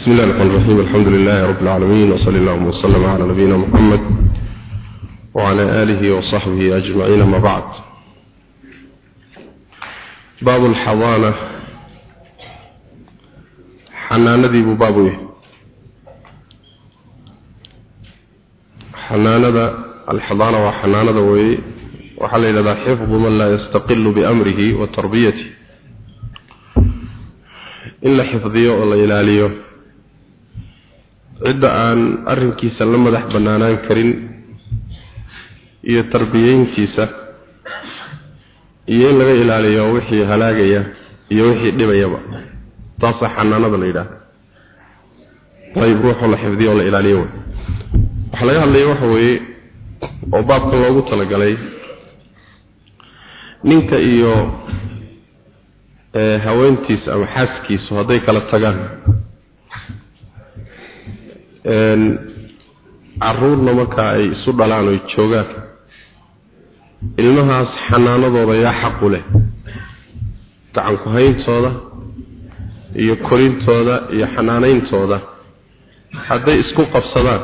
بسم الله الرحمن الرحيم. الحمد لله رب العالمين وصلى الله وسلم على نبينا محمد وعلى آله وصحبه أجمعين ما بعد. باب الحضانة. حنان نذيب بابوي. حنا نذى الحضانة وحنا نذى وحل إلى حفظ من لا يستقل بأمره وتربيته. إلا حفظيه ولا إلى ليه cidda aan arrinkiisa la madax bannaanaan karin iyo tarbiyeyntiisa iyo in laga ilaaliyo wixii halaagaya iyo wixii dhibayaba. Taasaa xanaanada la yidhaaha ayib ruuxoo la xifdiyo oo la ilaaliyo wey waxaa laga hadlaya waxa weeye oo baabka loogu talagalay ninka iyo haweentiisa ama xaaskiisu hadday kala tagaan caruurna markaa ay isu dhalaan oy joogaan ilmahaas xanaanadooda yaa xaqu leh. Gacanku hayntooda iyo korintooda iyo xanaanayntooda hadday isku qabsadaan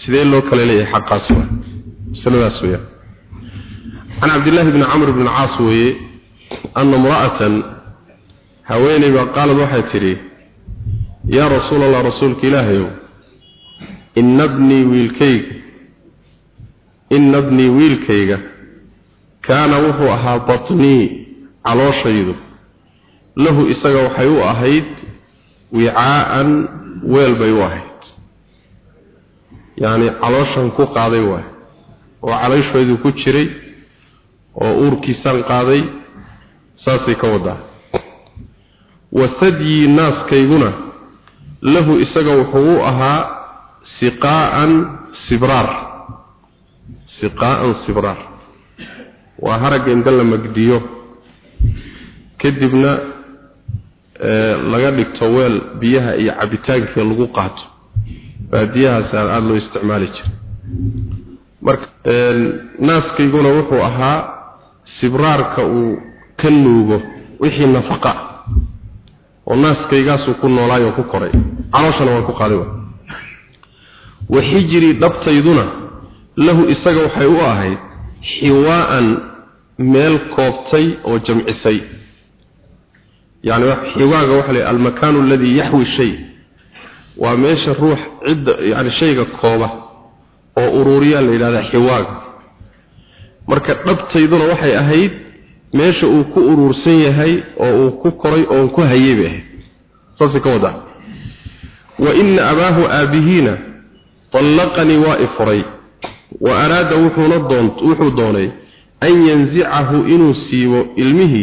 sidee loo kala leeyahay xaqaas waa? Masaladaas weeyaan can cabdillaahi bni camr bni caas weeye anna imra'atan haweeney baa qaalad waxay tidhi yaa rasuul allah rasuulka ilaahayow ina bnii wiilkayga ina bnii wiilkayga kaana wuxuu ahaa batnii calooshaydu lahu isaga waxay u ahayd wicaa'an weel bay u ahayd. Yacni calooshan ku qaaday waay oo calooshaydu ku jiray oo uurkiisaan qaaday saasay ka wadaa wa sadyii naaskayguna lahu isaga wuxuu ahaa siqaa'an sibraar. siqaa'an sibraar. Waa haragga inta la magdiyo. Kadibna laga dhigto weel biyaha iyo cabitaankii lagu qaato. Baadiyahaas aada loo isticmaali jiray marka naaskayguna wuxuu ahaa sibraarka uu ka nuugo wixii nafaqa oo naaskaygaasuu ku noolaay oo ku koray. Calooshana waan ku qaaday wa xijrii dhabtayduna lahu isaga waxay u ahayd xiwaa'an meel koobtay oo jamcisay. Yani xiwaaga waxa la almakaanu alladii yaxwi shay. Waa meesha ruux cidda yani shayga kooba oo uruuriyaa la yidhahdaa xiwaaga. Marka dhabtayduna waxay ahayd meesha uu ku uruursan yahay oo uu ku koray oon ku hayay bay ahayd saasay ka wadaa wa ina abaahu aabihiina طلقني وافري واراد وحونا دونت وحو دوني ان ينزعه انه سيو علمه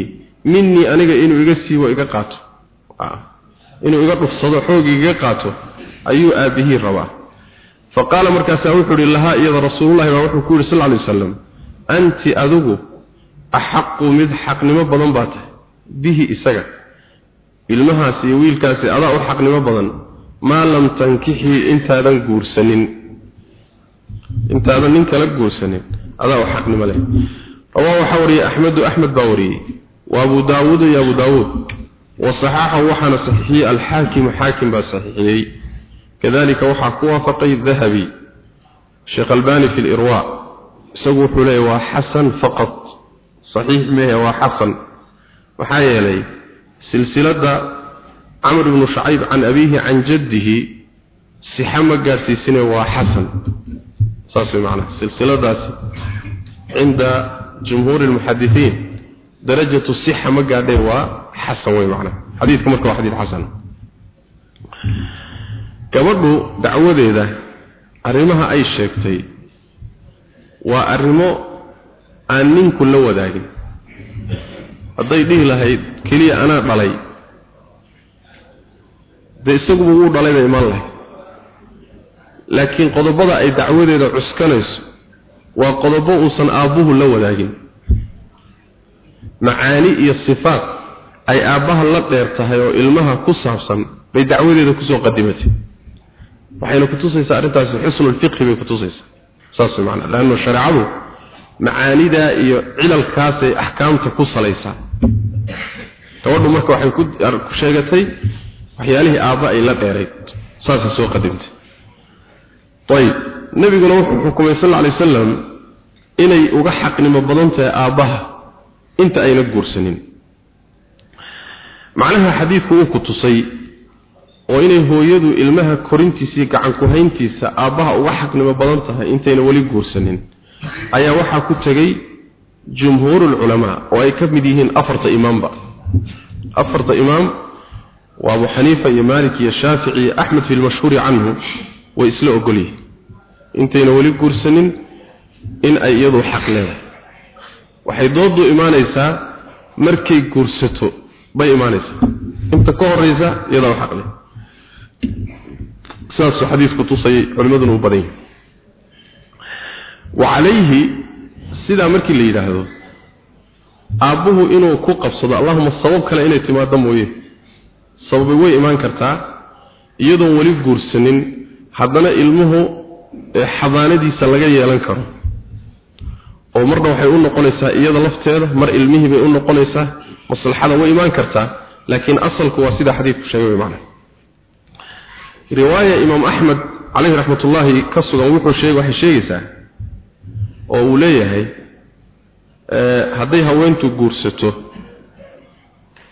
مني انيغا انه iga siibo iga qaato inuu iga dhufsado xoog iga qaato ayuu aabihi rabaa faqala markaas wuxuu ri laha iyada rasuulullaahi waa wuxuu ku yiri sallallahu alayhi wasallam anti adugu ahqqu mid xaqnimo badan baad bihi isaga. Ilmahaas iyo wiilkaasi adaa u xaqnimo badan. Maa lam tankixii intaadan guursanin. Intaadan nin kala guursanin adaa u xaqnimo leh. Rawaa waxaa wariyey axmedu axmed baa wariyey wa abu daawuud iyo abu daawuud. Wa waxaana saxiixiyey alxaakimu xaakim baa saxiixiyey. Kadalika waxaa ku waafaqay dahabi sheekh albani fi lirwa isagu wuxuu leeyahy waa xasan faqad maxaa yeelay silsilada camr ibnu shacayb can abiihi can jaddihi sixa ma gaadhsiisine waa xasan. Saas way macnaha silsiladaasi cinda jumhuuri lmuxadisiin darajatu sixa ma gaadheen waa xasan wey macnaha. Xadiidka marka waa xadiid xasan. Gabadhu dacwadeeda arrimaha ay sheegtay waa arrimo aan ninku la wadaagin hadday dhihi lahayd keliya anaa dhalay. Dee isaguba wuu dhalay bay iman lahayd. Laakiin qodobada ay dacwadeeda cuskanayso waa qodobo uusan aabbuhu la wadaagin. Macaani iyo sifaad ay aabbaha la dheer tahay oo ilmaha ku saabsan bay dacwadeeda ku soo qadimatay. Waxayna kutusaysaa arrintaasi xusnulfiqhi bay kutusaysaa saas way macnaa leanno shareecadu macaanidaa iyo cilalkaasay axkaamta ku salaysaa. Gabadhu marka waxay ku sheegatay waxyaalihii aabba ay la dheerayd saasay soo qadimtay. Ayib. Nebiguna wuxuu xukumay sal alay wasalam inay uga xaqnimo badan tahay aabbaha inta ayna guursanin. Macnaha xadiidku uu ku tusay oo inay hooyadu ilmaha korintiisa iyo gacan ku-hayntiisa aabbaha uga xaqnimo badan tahay intayna weli guursanin ayaa waxaa ku tegey jumhuurulculamaa oo ay ka mid yihiin afarta imaamba. Afarta imaam waa abu xaniifa iyo maalik iyo shaafici iyo axmed fi lmashhuuri canhu way isla ogolyihiin. Intayna weli guursanin in ay iyadu xaq leedahay. Waxay doodu imaanaysaa markay guursato bay imaanaysaa. Inta ka horeysa iyadaa xaq leh sidaasuu xadiisku tusayay culimmaduna u badan calayhi sidaa markii la yidhaahdo aabbuhu inuu ku qabsado allahuma sabab kale inay timaado mooye. Sababay way imaan kartaa iyadoon weli guursanin haddana ilmuhu xadaanadiisa laga yeelan karo. Oo marna waxay u noqonaysaa iyada lafteeda mar ilmihii bay u noqonaysaa maslaxada way imaan kartaa laakiin asalku waa sida xadiidku sheegay macna riwaaya imaam axmed calayhi raxmatullaahi ka sugan wuxuu sheegay waxay sheegaysaa oo uu leeyahay hadday haweentu guursato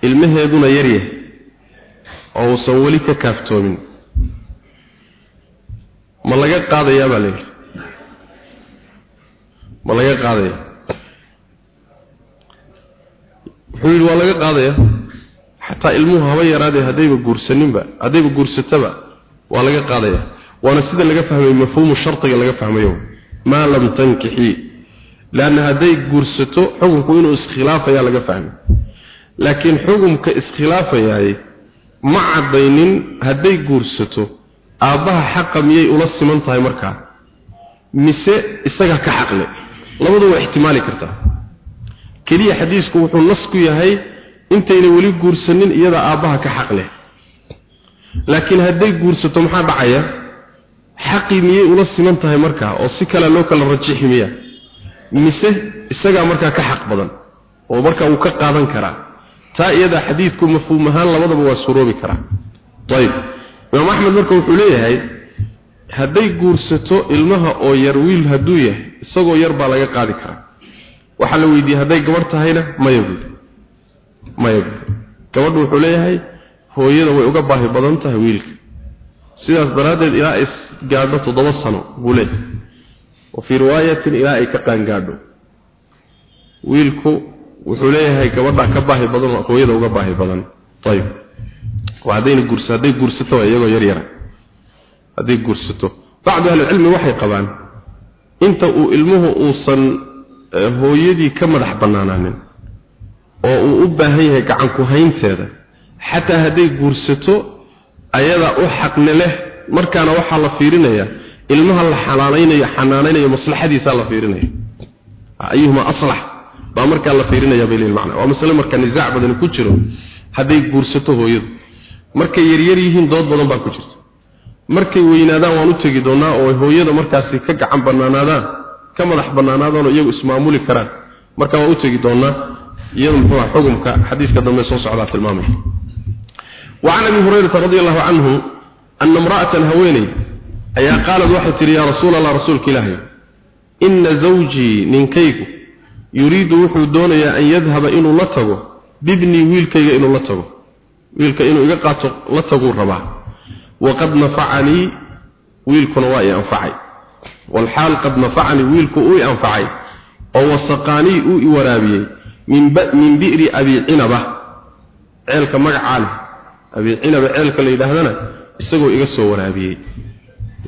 ilmaheeduna yaryahay oo uusan weli ka kaaftoomin. Ma laga qaadayaa baa layidhi ma laga qaadaya wuxuu yidhi waa laga qaadaya xataa ilmuhu haba yaraadee haddayba guursaninba haddayba guursataba waa laga qaadaya waana sida laga fahmay mafhuumu shardiga laga fahmayo maa lam tankixii leanna hadday guursato xukunku inuu iskhilaafayaa laga fahmay laakiin xukumka iskhilaafayaay ma caddaynin hadday guursato aabbaha xaqa miyay ula siman tahay markaa mise isagaa ka xaqle? Labadu waa ixtimaali kartaa. Keliya xadiisku wuxuu nas ku yahay intayna weli guursanin iyada aabbaha ka xaq leh laakiin hadday guursato maxaa dhacaya xaqii miyay ula siman tahay markaa oo si kale loo kala rajixi miya. Mise isagaa markaa ka xaq badan oo markaa uu ka qaadan karaa. Taa iyada xadiidku mafhuum ahaan labadaba waa suroobi karaa. Ayib imaam axmed marka wuxuu leeyahay hadday guursato ilmaha oo yar wiil hadduu yahay isagoo yar baa laga qaadi karaa. Waxaa la weydiiyey hadday gabadh tahayna maya buud maya buud gabadhu wuxuu leeyahay hooyada way uga baahi badan tahay wiilka sidaas daraaddeed ilaa ay gaadho toddoba sano buu leeyahay wa fii riwaayatin ilaa ay ka qaangaadho wiilku wuxuu leeyahay gabadha ka baahi badan oo hooyada uga baahi badan. Ayib waa haddayna guursa hadday guursato waa iyagoo yar yara. Hadday guursato. Bacdu ahlicilmi waxay qabaan inta uu ilmuhu uusan hooyadii ka madax bannaanaanin oo uu u baahan yahay gacan ku haynteeda xataa hadday guursato ayadaa u xaqne leh markaana waxaa la fiirinayaa ilmaha la xanaanaynayo xanaanaynayo maslaxadiisaa la fiirinaya ayuhuma aslax baa markaa la fiirinaya bay leeyihiin macna waa masale marka nisaac badani ku jiro hadday guursato hooyadu. Markay yaryar yihiin dood badan baa ku jirta. Markay weynaadaan waan u tegi doonaa oo hooyada markaasi ka gacan bannaanaadaan ka madax bannaanaadaan oo iyagu ismaamuli karaan. Marka waan u tegi doonaa iyada muxuu xukumka xadiiska dambe soo socdaa tilmaamay وعن ابي هريره رضي الله عنه ان امراه هويني ايا قالت واحد يا رسول الله رسولك الله ان زوجي ننكيك يريد وحو دونيا ان يذهب انه لتغو بابني ويلكيga inuu la tago wiilka inuu iga qaato la tago rabaa waqad nafa'ani wiilkuna waa i anfacay wal hal qad nafa'ani wiilku uu i anfacay oo wasaqani uu i abicilaba ceelka la yidhaahdana isagoo iga soo waraabiyey.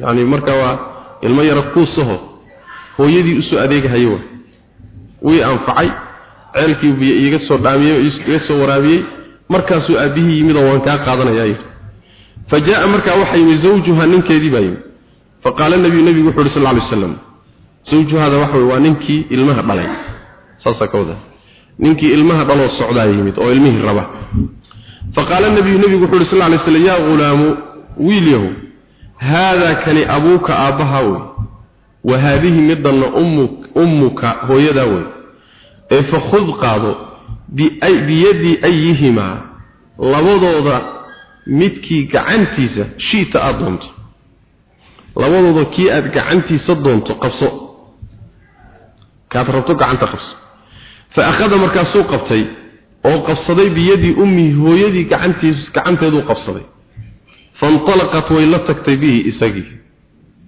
Yani marka waa ilmo yara kuu saho hooyadii u soo adeegahayo wa wii anfacay ceelkii biyo iiga soo dhaamiyey iga soo waraabiyey markaasuu aabbihii yimid oo waan kaa qaadanayaay fa jaaa markaa waxaa yimi zawjuha ninkeedii baa yimid faqaala nabiyu nabigu wuxuu yidhi sal lla lay waslam zawjuhaada waxa wey waa ninkii ilmaha dhalay. Saasaa ka ninkii ilmaha dhaloo socdaa yimid oo ilmihii raba faqaala nabi nabi wuxuu sallallahu alayhi wasallam ya gulaamu wiilyahu hada kani abuka abahawi wa hadhihi midan ummuk ummuka hooyada way ee fakhud qaado biyadi ayhima labadooda midkii gacantiisa shiita aad doonto labadooda kii aad gacantiisa doonto qabso kaad rabto gacanta qabso. Fa akhada markaasuu qabtay oo qabsaday biyadii ummihi hooyadii gacantiis gacanteeduu qabsaday fantalaqat way la tagtay bihi isagii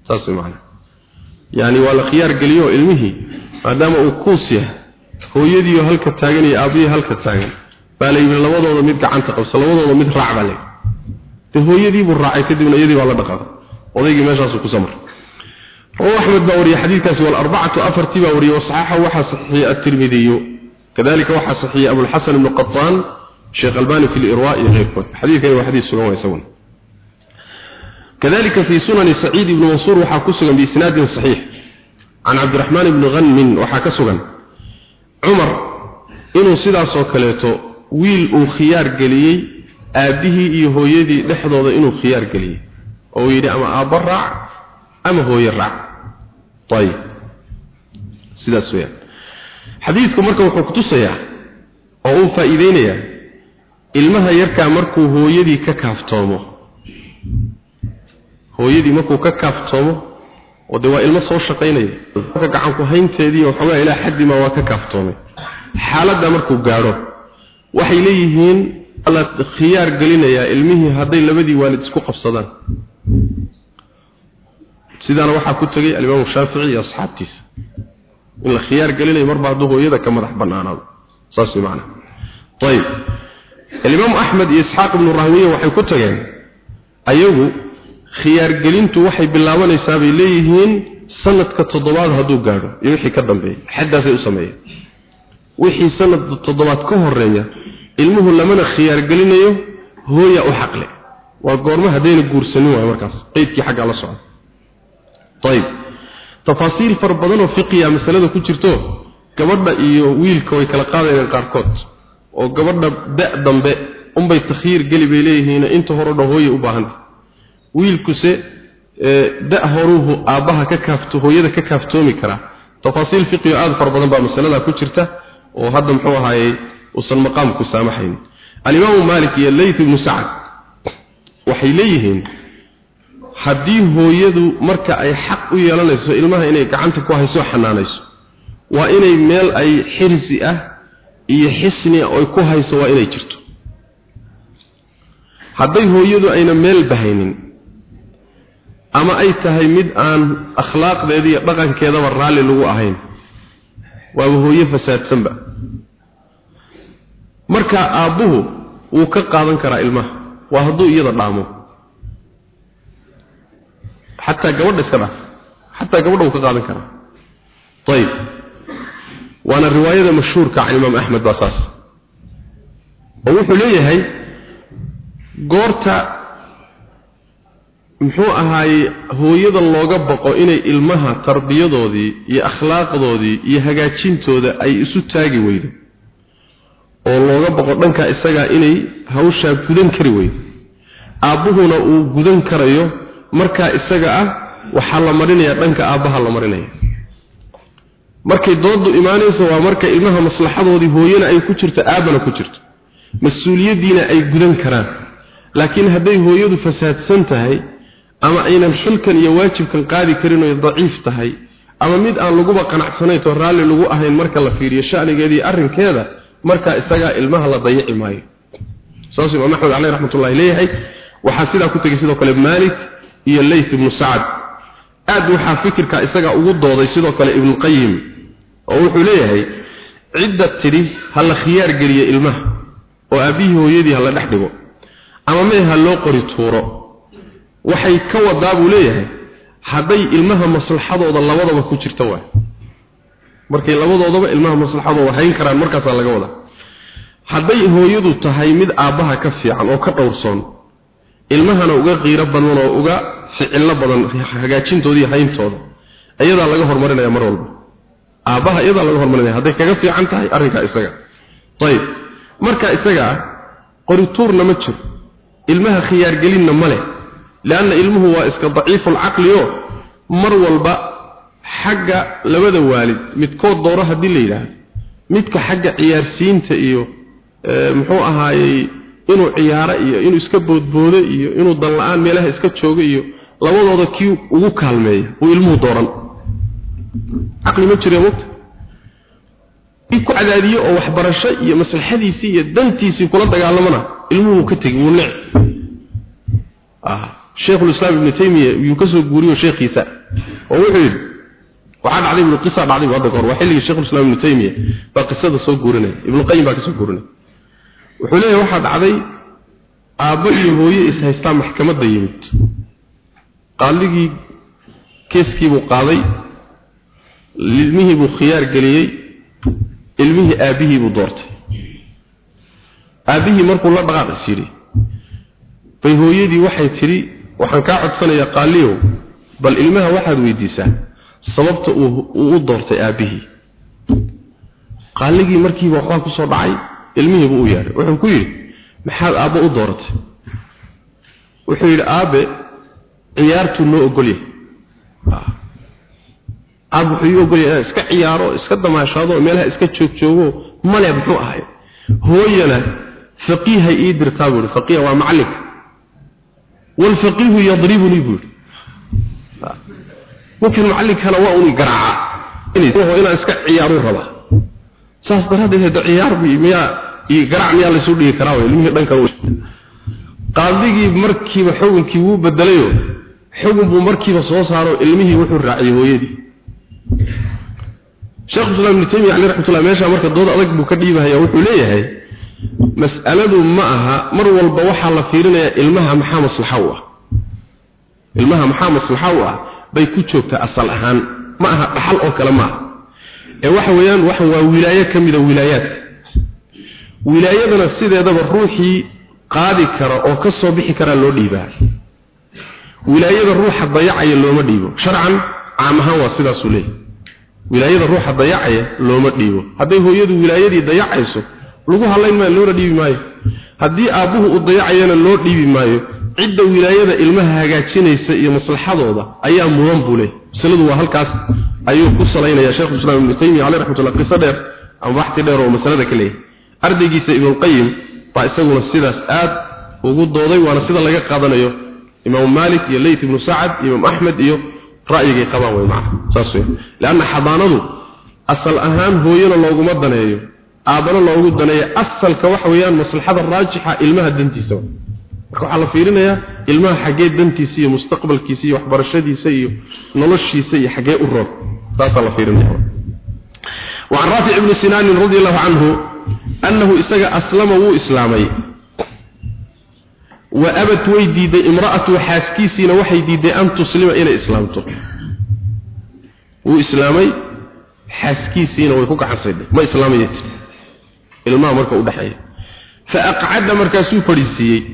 saas macna yani waa la khiyaar geliyo ilmihii maadaama uu kuus yahay hooyadii halka taagan iyo aabihii halka taagan baa la yidhi labadooda mid gacanta qabso labadooda mid raac baa la de hooyadii buu raacay kadibna iyadii waa la dhaqaaday odaygii meeshaasuu ku samray رواه أحمد باوري حديث كاس والأربعة أفرتي باوري وصححه وحى صحيح الترمذي كذلك وحى صحيح أبو الحسن بن قطان شيخ الباني في الإرواء غير حديث كان حديث سنوه يسون كذلك في سنن سعيد بن منصور وحى كسغا بإسناد صحيح عن عبد الرحمن بن غنم وحى كسغا عمر إنه سيدا سوكليتو ويل أو خيار قليي آبه إيه هويدي لحظة إنه خيار قليي أو يدي أما أبرع أما هو يرع طيب سيدا سويا xadiidku marka wuxuu ku tusayaa oo uu faa'iideynayaa ilmaha yarkaa markuu hooyadii ka kaaftoomo hooyadii markuu ka kaaftoomo oo dee waa ilmo soo shaqaynaya. Marka gacanku haynteedii waxoogaa ilaa xaddima waa ka kaaftoomay. Xaaladda markuu gaadho waxay leeyihiin la khiyaar gelinayaa ilmihii hadday labadii waalid isku qabsadaan. Sidaana waxaa ku tegay alimaamu shaafici iyo asxaabtiisa in la khiyaar gelinayo marba hadduu hooyada ka madax bannaanaado saas macna. Ayib alimaamu axmed iyo isxaaq ibnu rahwiya waxay ku tageen ayagu khiyaar gelintu waxay bilaabanaysaa bay leeyihiin sanadka toddobaad hadduu gaadho iyo wixii ka dambeeya xaddaasay u sameeyeen. Wixii sanadka toddobaad ka horreeya ilmuhu lamana khiyaar gelinayo hooya u xaqle. Waa goormo haddayna guursanin waayo markaas. Qeydkii xaggaa la socda. Ayib tafaasiil fara badan oo fiqiya masalada ku jirto gabadha iyo wiilka way kala qaadayaan qaarkood. Oo gabadha da dambe unbay takhiir geli bay leeyihiin inta hore dhan hooye u baahanta wiilkuse da horuhu aabbaha ka kaafto hooyada ka kaaftoomi karaa tafaasiil fiqiyo aada fara badan baa masalada ku jirta oo hadda muxuu ahaayey uusan maqaamku saamaxayn. Alimaamu maalik iyo layth ibnu sacad waxay leeyihiin haddii hooyadu marka ay xaq u yeelanayso ilmaha inay gacanta ku hayso xanaanayso waa inay meel ay xirsi ah iyo xisni ay ku hayso waa inay jirto. Hadday hooyadu ayna meel bahaynin ama ay tahay mid aan akhlaaqdeeda iyo dhaqankeedaba raalli lagu ahayn waaba hooyo fasaadsanba. Marka aabbuhu wuu ka qaadan karaa ilmaha waa hadduu iyada dhaamo xataa gabadha iska dhaaf xataa gabadha wuu ka qaadan karaa ayib waana riwaayada mashhuurka can imaam axmed baa saas. Oo wuxuu leeyahay goorta muxuu ahaayey hooyada looga baqo inay ilmaha tarbiyadoodii iyo akhlaaqdoodii iyo hagaajintooda ay isu taagi weydo oo looga baqo dhanka isagaa inay hawshaa gudan kari weydo aabbuhuna uu gudan karayo markaa isaga ah waxaa la marinayaa dhanka aabbaha la marinaya. Markay doodu imaanayso waa marka ilmaha maslaxadoodii hooyana ay ku jirto aabbana ku jirto. Mas'uuliyaddiina ay gudan karaan. Laakiin hadday hooyadu fasaadsan tahay ama aynan xilkan iyo waajibkan qaadi karin oy daciif tahay ama mid aan laguba qanacsanayn oo raalli lagu ahayn marka la fiiriyo shanigeedii arrinkeeda markaa isagaa ilmaha la dayici maayo saasuu imaam axmed caleyh raxmatullahi leeyahay. Waxaa sidaa ku tegey sidoo kale maalik iyo layth ibnu sacad aad waxaa fikirka isagaa ugu dooday sidoo kale ibnuqayim oo wuxuu leeyahay cidda tidhi ha la khiyaar geliyo ilmaha oo aabbihii hooyadii ha la dhex dhigo ama mee ha loo qori tuuro. Waxay ka wadaa buu leeyahay hadday ilmaha maslaxadooda labadaba ku jirta waay. Markay labadoodaba ilmaha maslaxadooda hayn karaan markaasaa laga wadaa. Hadday hooyadu tahay mid aabbaha ka fiican oo ka dhowrsoon ilmahana uga qiiro badan oo uga ficillo badan hagaajintooda iyo hayntooda iyadaa laga hormarinaya mar walba. Aabbaha iyadaa laga hormarinaya hadday kaga fiican tahay arrinkaa isaga. Ayib marka isaga qorituurna ma jiro. Ilmaha khiyaargelinna ma leh. Leanna ilmuhu waa iska daciifulcaqli oo mar walba xagga labada waalid midkood dooro haddii la yidhaahdo. Midka xagga ciyaarsiinta iyo muxuu ahaayey inuu ciyaaro iyo inuu iska boodboodo iyo inuu danla-aan meelaha iska joogo iyo labadooda kii ugu kaalmeeya uu ilmuhu dooran. Caqli ma jire mugta kii ku cadaadiyo oo waxbarasho iyo maslaxadiisii iyo dantiisii kula dagaalamana ilmuhu ka tegi wuu nec. Sheekhulislaam ibnu taymiya yuu ka soo guuriyo sheekhiisa oo wuxuu yidhi waxaa dhacday ibnu qisa dhacday hadda kahor waa xilligii sheekhulislaam ibnu taymiya baa qisada soo guurinaya ibnu qayim baa ka soo guurinaya. Wuxuu leeyahay waxaa dhacday aabbo iyo hooye is-haystaa maxkamadda yimid qaaligii keeskiibuu qaaday ilmihiibuu khiyaar geliyey ilmihii aabbihiibuu doortay. Aabbihii markuu la dhaqaaq is yidhi bay hooyadii waxay tidhi waxaan kaa codsanayaa qaaliyow bal ilmaha waxaad weydiisaa sababta uu u doortay aabbihii qaaligii markiiba waxbaa ku soo dhacay ilmihiibuu u yeedhay wuxuu ku yidhi maxaad aabbo u dooratay wuxuu yidhi aabe ciyaartuu noo ogolyahay aab wuxuu ii ogolyahay inaan iska ciyaaro iska damaashaado meelaha iska joogjoogo male muxuu ahay? Hooyana faqiihay ii dirtaa buu yidhi. Faqiiha waa walfaqiihu yadribunii buu yidhi. Ninkan macallinkana waa uni garaaca inaan iska ciyaaruu rabaa saas daraaddeed hada ciyaar miyaa iyo garaac miyaa laysu dhigi karaa ilmihii dhanka qaadigii markiiba xukunkii wuu bedelayo xukun buu markiiba soo saaro ilmihii wuxuu raaciyey hooyadii. Sheekh islaam ibnu taymiya caleyh raxmatullah meesha marka dood adag buu ka dhiibahaya wuxuu leeyahay mas'aladu ma aha mar walba waxaa la fiirinayaa ilmaha maxaa maslaxa u ah? Ilmaha maxaa maslaxa u ah? Bay ku joogtaa asal ahaan ma aha dhaxal oo kale maaha ee waxa weeyaan waxan waa wilaayo ka mida wilaayaadka wilaayadana sideedaba ruuxii qaadi kara oo ka soo bixi karaa loo dhiibaa wilaayada ruuxa dayacaya looma dhiibo. Sharcan caam ahaan waa sidaasuu leeyahy wilaayada ruuxa dayacaya looma dhiibo. Hadday hooyadu wilaayadii dayacayso lagu hadlayn maayo loona dhiibi maayo. Haddii aabbuhu uu dayacayana loo dhiibi maayo cidda wilaayada ilmaha hagaajinaysa iyo maslaxadooda ayaa mudan buu leeyahy masaladu waa halkaas. Ayuu ku salaynaya sheekhu islaam ibnu taymiya caleyh raxmatullah qiso dheer ama baxti dheer oo masalada ka leeyahay. Ardaygiisa ibnulqayim baa isaguna sidaas aad ugu dooday waana sida laga qaadanayo imaamu maalik iyo leyt ibnu sacad imaam axmed iyo ra'yigay qabaan wey macna saas wey leanna xadaanadu asal ahaan hooyana looguma daneeyo aabana loogu daneeyo asalka waxa weeyaan maslaxada raajixa ilmaha dantiisa marka waxaa la fiirinayaa ilmaha xaggee dantiisa iyo mustaqbalkiisa iyo waxbarashadiisa iyo noloshiisa iyo xaggee u roog saasaa la fiirinaya وعن رافع بن سنان رضي الله عنه أنه إساق أسلم وإسلامي وأبت ويديد امرأة حاسكيسين وحيديد أن تسلم إلى إسلامته وإسلامي حاسكيسين ويكوك حصيد ما إسلاميت الماء مركا أدحي فأقعد مركا فريسي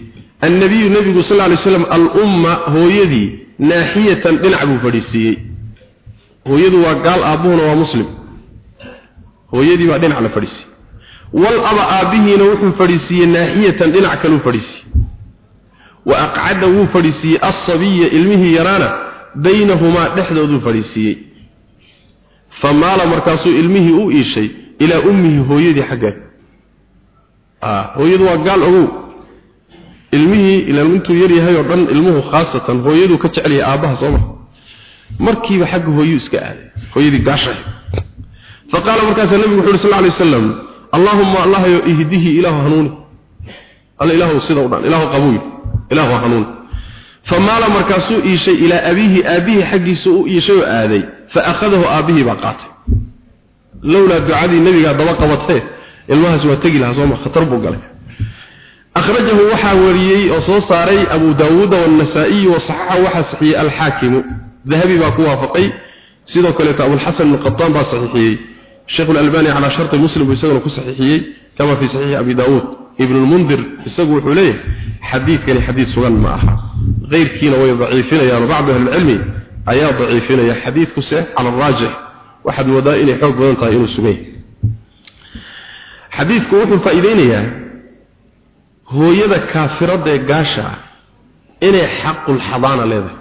النبي النبي صلى الله عليه وسلم الأمة هو يدي ناحية دنعب فريسي هو يدي وقال أبونا ومسلم هو يدي بعدين على فريسي والأبا آبهنا وحن فريسي ناحية دنع كانوا فريسي وأقعد وو فريسي الصبي علمه يرانا بينهما نحدث فريسي فمال مركاسو علمه أو إيشي إلى أمه هو يدي حقه آه هو يدي وقال أبو ilmihii ilaa intuu yar yahay oo dhan ilmuhu khaasatan hooyadu ka jecel yahay aabaha soo mar markiiba xagga hooyu iska aaday hooyadii gaashay faqaala markaas nabigu wuxuu sallallahu alayhi wasallam allahumma allah ihdihi ilahu hanuuni ilaahu hanuun famaala markaasuu iishay ilaa abiihi aabbihi xaggiisa u iishay oo aaday. Fa akhadahu aabbihii baa qaatay. Lowlaa ducadii nebigaa daba qabatee ilmahaas waa tegi lahaa sooma khatar buu galay. Akhrajahu waxaa wariyey oo soo saaray abu daawuuda waannasaa'iyi wasaxaxa waxaa saxiiyey alxaakimu. Dahabi baa ku waafaqay sidoo kaleeto abulxasan ibnu qataan baa saxiixiyey sheikh albani calaa sharti muslim isaguna ku saxiixiyey kama fii saxiixi abi daawuud. ابن المنذر بيساقوا حليه حديث كان حديث سغن معها غير كينا ويضعيفين يا بعض أهل العلم أيا ضعيفين يا حديث كسه على الراجح واحد ودائن حق بنطا إنه سميه حديث كوحو فإذين يا hooyada kaafirada ee gaasha inay xaqul xadaana leedahay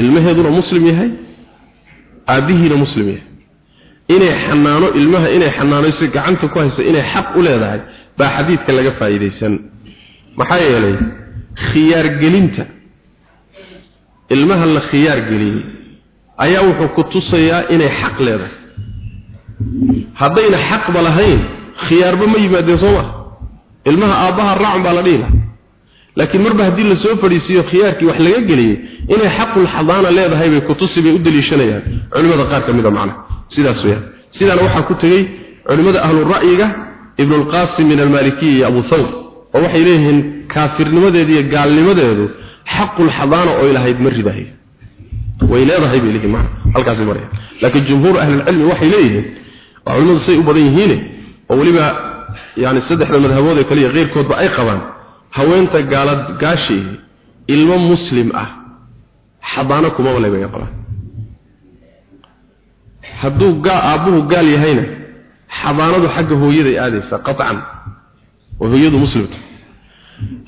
ilmaheeduna muslim yahay aabihiina muslim yahay inay xanaano ilmaha inay xanaanayso gacanta ku hayso inay xaq u leedahay baa xadiidka laga faa'iidaysan. Maxaa yeelay khiyaar gelinta ilmaha la khiyaar geliyey ayaa wuxuu ku tusayaa inay xaq leedahay. Haddayna xaqba lahayn khiyaarba ma yimaadeen soo maa ilmaha aabbaha raacun baa la dhihi laha laakiin marba haddii la soo khiyaarkii wax laga geliyey inay xaqul xadaana leedahay bay kutusi bay u daliishanayaan culimmada qaar ka mid a sidaas weyaan sidaana waxaa ku tegey culimmada ahlu ra'yiga ibnulqaasim min almaalikiya iyo abu thawr oo waxay leeyihiin kaafirnimadeedu iyo gaalnimadeedu xaqul xadaana lahayd ma ridahay way leedahay bay leeyihiin macna halkaasi maraya laakiin jumhuur ahlilcilmi waxay leeyihiin waa culimmadu say u badan yihiin oo weliba yani saddexda madhabood ee kaliya keyrkoodba ay qabaan haweenta gaalad gaashii ilmo muslim ah xadaano kuma wale bay qabaan. Hadduu gaa aabbuhu gaal yahayna xadaanadu xagga hooyaday aadaysa qaطcan oo hooyadu muslimta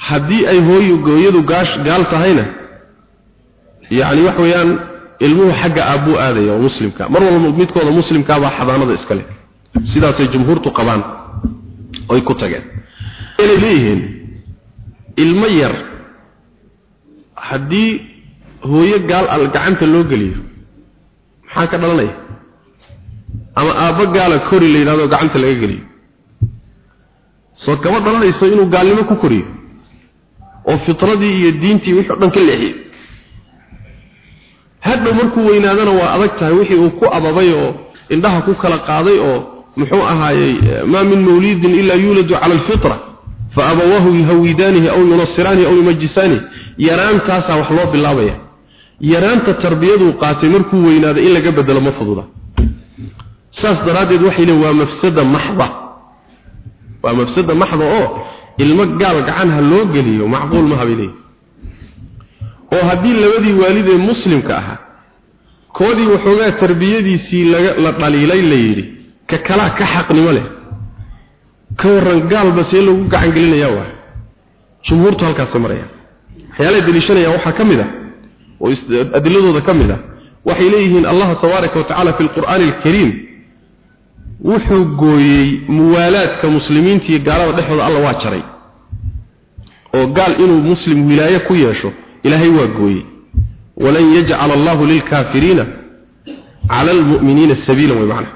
haddii ay hooy hooyadu gaash gaal tahayna yacni wax weeyaan ilmuhu xagga aabbuu aadaya oo muslimka. Mar walba midkooda muslimkaabaa xadaanada iska leh. Sidaasay jumhuurtu qabaan oy ku tageen ilmo yar haddii hooyo gaal al gacanta loo geliyo maxaa ka dhalanaya? Ama aabbo gaala kori la yidhahdo gacanta laga geliyo? Soo kama dhalanayso inuu gaalnimo ku koriyo oo fitradii iyo diintii wixii o dhan ka leexiyo. Hadhow markuu weynaadana waa adag tahay wixii uu ku ababay oo indhaha ku kala qaaday oo muxuu ahaayey maa min mawlidin ilaa yuuladu cala alfitra yuhawidaanihi aw yunasiraanihi aw yumajisaanihi yaraantaasaa wax loo bilaabaya yaraanta tarbiyaduu qaatay markuu weynaado in laga bedelo ma fududa saas daraaddeed waxay leeyiin waa mafsada maxda waa mafsada maxda oo ilmo gaal gacan ha loo geliyo macquul maha bay leeyihiin oo haddii labadii waalid ee muslimka ahaa koodii waxoogaa tarbiyadiisii la dhaliilay la yidhi ka kalaa ka xaqnimo leh ka warran gaalba see lagu gacan gelinayaa waa jumhuurtu halkaasay marayaan. Waxyaalahay daliishanayaan waxaa ka mid ah oo adiladooda ka mid ah waxay leeyihiin allah tabaaraka wa tacaala fi lqur'aani alkariim wuxuu gooyey muwaalaadka muslimiinta iyo gaalada dhexdooda alla waa jaray. Oo gaal inuu muslim wilaaye ku yeesho ilaahay waa gooyey. Walan yajcala allahu lilkaafiriina cala almu'miniina sabiilan way macna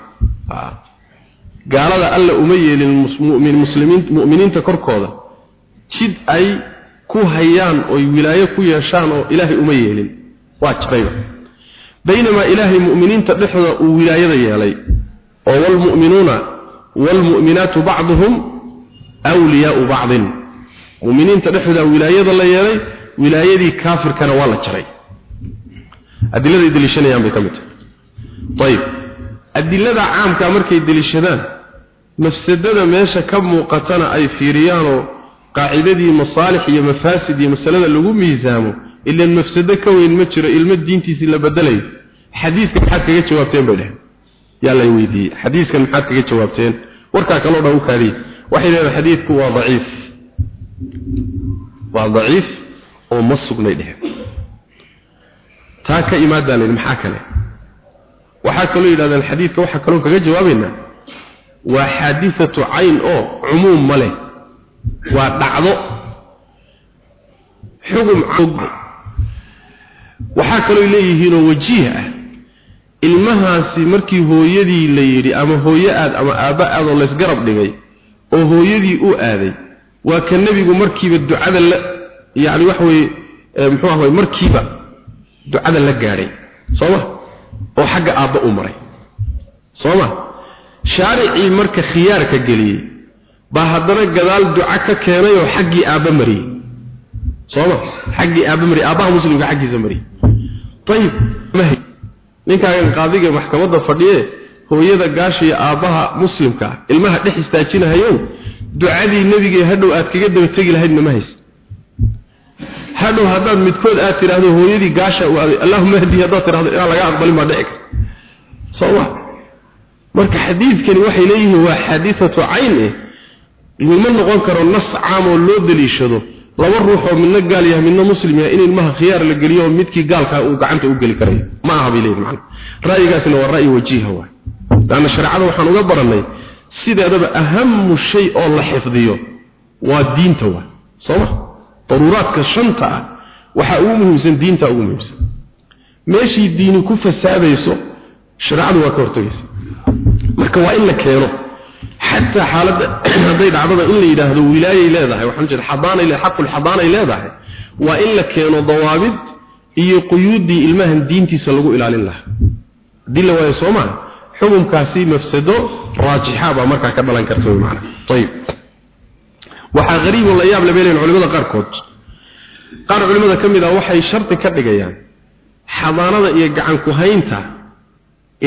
gaalada alla uma yeelin mu'min muslimiin mu'miniinta korkooda jid ay ku hayaan oy wilaaye ku yeeshaan oo ilaahay uma yeelin waa jirayba baynamaa ilaahay mu'miniinta dhexdooda uu wilaayada yeelay oo walmu'minuuna waalmu'minaatu bacduhum wliyaau bacdin. Mu'miniinta dhexdooda wilaayada la yeelay wilaayadii kaafirkana waa la jaray. Adiladay deliishanayaan bay ka mid tahay. Ayib adilada caamkaa markay deliishadaan mafsadada meesha ka muuqatana ay fiiriyaanoo qaacidadii masaalix iyo mafaasid iyo masalada lagu miisaamo ilan mafsado ka weyn ma jiro ilmo diintiisii la bedelayo xadiiska maxaad kaga jawaabteen bay dheheen yaa lay weydiiyey. Xadiiskan maxaad kaga jawaabteen. Warkaa kaloo dhan u kaadiye waxay leedahay xadiidku waa daciif. Waa daciif oo ma sugnay dheheen. Taa ka imaadaa la yidhi maxaa kale waxaa kaloo yidhahdeen xadiidka waxaa kaloo kaga jawaabaynaa waa xaadisatu cayn oo cumuum ma leh. Waa dhacdo. Xugum waxaa kaloo leeyihiinoo wajiih ah. Ilmahaasi markii hooyadii la yidhi ama hooyo aad ama aabba aad oo laysgarab dhigay oo hooyadii u aaday waa ka nebigu markiiba ducada la yacni waxa weye muxuu ahay markiiba ducada la gaadhay sooma oo xagga aabba u maray. Sooma shaaricii marka khiyaarka geliyey baa haddana gadaal duco ka keenay oo xaggii aabba mariyey. Sooma xaggii aabba mariyey aabbaha muslimka xaggiisa mariyey. Ayib ninkaagan qaadiga maxkamadda fadhiye hooyada gaashiya aabbaha muslimka ilmaha dhex istaajinahayow ducadii nebigee hadhow aad kaga daba tegi lahaydna ma haysa hadhow haddaad midkood aad tidhaahdo hooyadii gaasha u aaday allahuma hdi haddaad tidhahdo inaan laga aqbalin baa dhici karta. Sooma marka xadiidkani waxay leeyihiin waa xaadisatu cayn eh. Ilma noqon karo nas caam oo loo daliishado laba ruux oo midna gaal yahay midna muslim yahay in ilmaha khiyaar la geliyo midkii gaalka uu gacanta u geli karayo ma aha bay leeyihiin macna. Ra'yigaasina waa ra'yi wajiiha waay laanna shareecada waxaan uga barannay sideedaba ahamu shay oo la xifdiyo waa diinta waa. Sooma daruuraadka shanta ah waxaa ugu muhiimsan diinta ugu muhiimsan. Meeshii diini ku fasaadayso shareecadu waa ka hortagaysa. Marka waa in la keeno. Xataa xaaladda hadday dhacdada in la yidhaahdo wilaayay leedahay waxaan jeeda xadaanay xaqul xadaanay leedahay waa in la keeno dawaabid iyo quyuuddii ilmahan diintiisa lagu ilaalin lahaa. Haddii la waayo soo maa xukunkaasi mafsado raajixa baa markaa ka dhalan karta wey macana ayib waxaa qariiboo la yaab labeelayn culimada qaarkood. Qaar culimada ka mid ah waxay shardi ka dhigayaan xadaanada iyo gacan ku haynta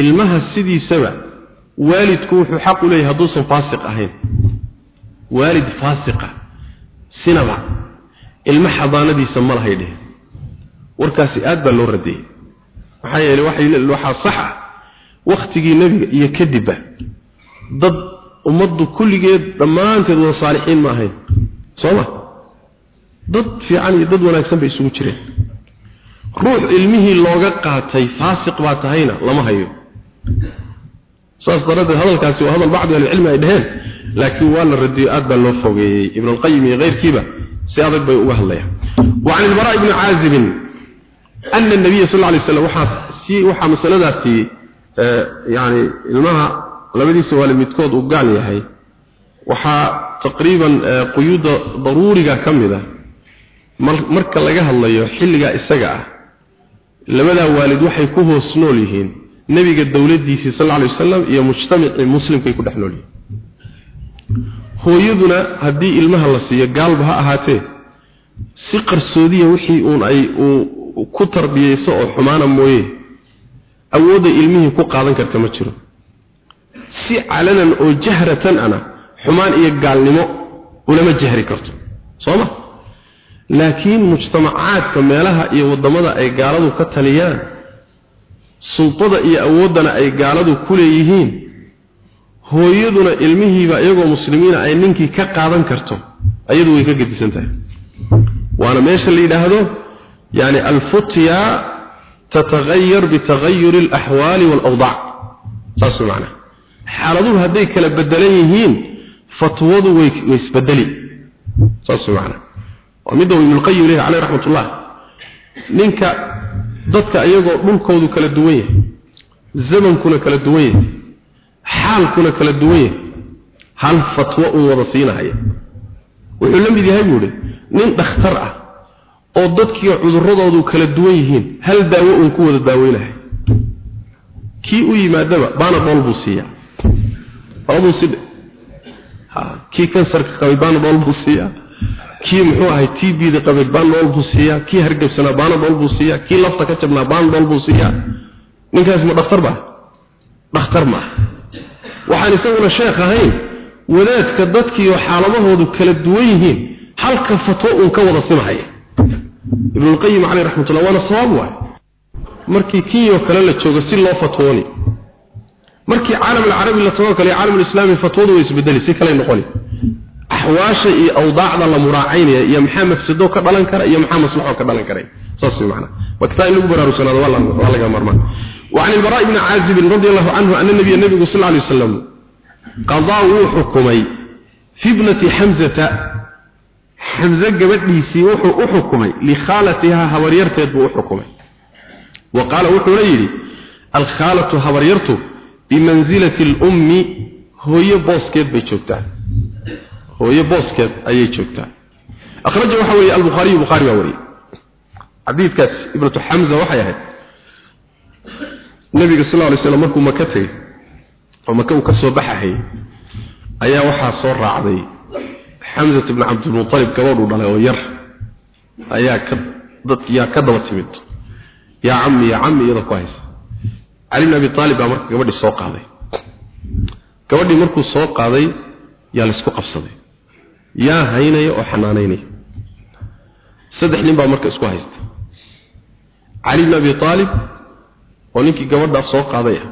ilmaha sidiisaba waalidku wuxuu xaq u leeyahay hadduusan faasiq ahayn. Waalid faasiqa sinaba ilmo xadaanadiisa ma lahay dheh warkaasi aad baa loo radeeyey maxaa yeelay waxay waxaa sax ah wakhtigii nebiga iyo kadibba dad ummaddu kulligeed dhammaanteed wada saalixiin ma ahayn soo ma? Dad fiican iyo dad wanaagsan bay isugu jireen. Ruux ilmihii looga qaatay faasiq baa tahayna lama hayo. Saas daradeed hadalkaasi waa hadal bacdi ahlicilmi ay dhaheen laakiin waa la radiyo aad baa loo fogeeyey. Ibn alqayim iyo keyrkiiba si adag bay uga hadlayaan. Wa can ilbaraa ibni caazibin ana nabiya sal lay slam waxaa si waxaa masaladaasi yani ilmaha labadiisa waalid midkood uu gaal yahay. Waxaa taqriiban quyuudda daruuriga ka mid a marka laga hadlayo xilligaa isaga ah labadaa waalid waxay ku hoos nool yihiin. Nebiga dowladdiisii sal lla alay wasalam iyo mujtamacii muslimkay ku dhex nool yihiin. Hooyaduna haddii ilmaha la siiyo gaalba ha ahaatee. Si qarsoodiya wixii uun ay uu ku tarbiyeyso oo xumaana mooye awoodda ilmihii ku qaadan karta ma jiro si calanan oo jahratan ana xumaan iyo gaalnimo ulama jahri karto. Soo ma laakiin mujtamacaadka meelaha iyo waddamada ay gaaladu ka taliyaan sultada iyo awooddana ay gaaladu ku leeyihiin hooyaduna ilmihiiba iyagoo muslimiina ay ninkii ka qaadan karto ayadu way ka gedisan tahay. Waana meesha la yidhaahdo yani alfutya tatagayar bitagayuri alaxwaali waalawdac saas macnaa xaaladuhu hadday kala bedelan yihiin fatwadu way isbedeli. Saas macnaa waa midda ibnu lqayim leeyahay caleyh raxmat ullah ninka dadka iyagoo dhulkoodu kala duwan yahay zamankuna kala duwan yahay xaalkuna kala duwan yahay hal fatwo uu wada siinahaya. Wuxuu la mid yahay buu ihi nin dhakhtar ah oo dadkii cuduradoodu kala duwan yihiin hal daawo uun ku wada daaweynahay. Kii u yimaadaba baana dhool buu siiyaa labuu sidhe kii kansarka qabay baana dhool buu siiyaa kii muxuu ahay t da qabay baan dhool buu siiyaa kii hargebsanaa baana dhool buu kii lafta ka jabnaa baana dhool buu siiyaa. Ninkaas ma dhakhtar ba dhakhtar ma waxaan isaguna sheekh ahayn wadaadka dadkiioo xaaladahoodu kala duwan yihiin halka fatwo uun ka wada simahaya ibnulqayim caleyh raxmatullah waana sawaab waay. Markii kinyoo kale la joogo si loo fatwooni markii caalam alcarabi la tago kale caalam alislaami fatwadu way isbedeli si kale noqoni axwaasha iyo awdaacda la muraacaynaya iyo maxaa mafsado ka dhalan kara iyo maxaa maslaxo ka dhalan kara saas macna waktaa in lagu baraarugsanaado waa laga marmaan وعن البراء بن عازب رضي الله عنه أن النبي النبي صلى الله عليه وسلم قضاء حكمي في ابنة حمزة حمزة قبله سيوح أحكمي لخالتها هوريرتها أحكمي وقال وحريري الخالة هوريرته bimansilati alummi hooyo booskeed bay joogtaa. Hooyo booskeed ayay joogtaa. Akhraja waxa weeye albukhariyu bukhaari baa wariyey xadiidkaas ibnatu xamza waxay ahayd. Nabiga sal lay slam markuu maka tegey oo maka uu ka soo soo ayaa waxaa soo raacday xamsat bni cabdilmualib gabadhuu dhalay oo yar. Ayaa ka dadyaa ka daba timid. Yaa cami ya cami iyadoo ku haysa cali bn abi aalib baa marka gabadhii soo qaaday. Gabadhii markuu soo qaaday yaa laysku qabsaday. Yaa haynaya oo xanaanaynaya. Saddex nin baa marka isku haysta. Cali bn abi aalib oo ninkii gabadhaa soo qaaday ah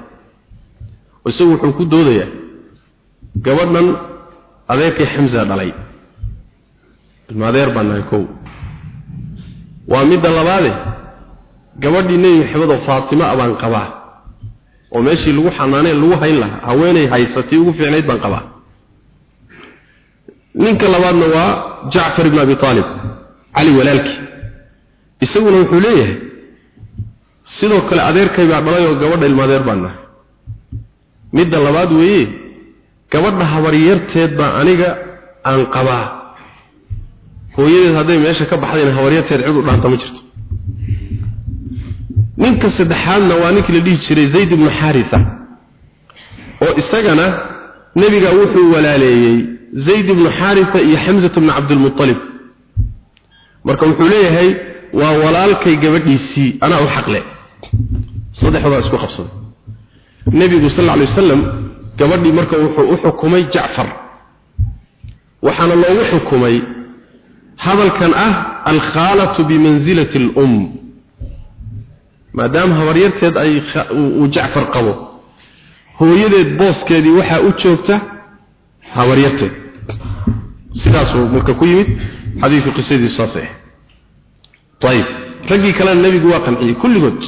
oo isagu wuxuu ku doodayaa gabadhan adeerkay xamsa dhalay. Ilma adeer baa nahay kow. Waa midda labaade gabadhii nebi maxamed oo faatimo abaan qabaa oo meeshii lagu xanaaneen lagu hayn lahaa. Haweenay haysatay ugu fiicnayd baan qabaa. Ninka labaadna waa jacfar ibn abi aalib cali walaalkii. Isaguna wuxuu leeyahay sidoo kale adeerkay baa dhalay oo gabadha ilmaadeer baan nahay. Midda labaad weeye gabadha habaryarteed baa aniga aan qabaa. Hooyadeed hadday meesha ka baxdayna habaryarteed cid u dhaanta ma jirto ninka saddexaadna waa ninkii la dhihi jiray zayd ibnu xaarisa. oo isagana nebiga wuxuu walaaleeyey zayd ibnu xaarisa iyo xamsat ibnu cabdilmualib marka wuxuu leeyahay waa walaalkay gabadhiisii anaa u xaqle. Saddexdaa isku qabsaday nebigu sal lla alay wasalam gabadhii marka wuxuu u xukumay jacfar. Waxaana loogu xukumay hadalkan ah alkhaalatu bimansilati alum maadaama habaryarteed ay uu jacfar qabo. Hooyadeed booskeedii waxaa u joogta habaryarteed. Sidaasuu marka ku yimid xadiidku qisadiisu saasay ayib raggii kalena nebigu waa qanciyey kulligood.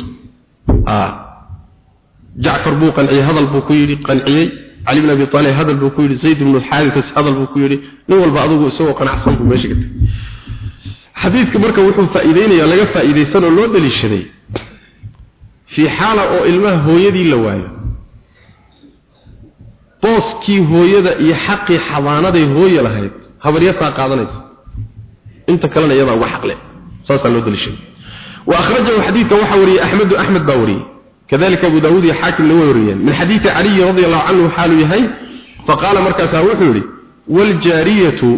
Jacfar buu qanciyey hadal buu ku yidhi qanciyey. Cali bn abi aalib hadal buu ku yidhi. Zayd ibnu xaaritas hadal buu ku yidhi. Nin walba adugu isagoo qanacsan buu meesha gatay xadiidka marka wuxuu faa'iideynaya laga faa'iideysan oo loo daliishaday fii xaala oo ilmaha hooyadii la waayo. Booskii hooyada iyo xaqii xabaanaday hooya lahayd habaryasaa qaadanaysa. Inta kalena iyadaa uga xaqle saasaa loo daliishaday wa akhrajahu xadiidka waxaa wariyey axmedu axmed baa wariyey. Kadalika abu daawuud iyo xaakim laga wariyeen. Min xadiidi caliyi radi allahu canhu xaaluu yahay faqaala markaasaa wuxuu yidhi waaljaariyatu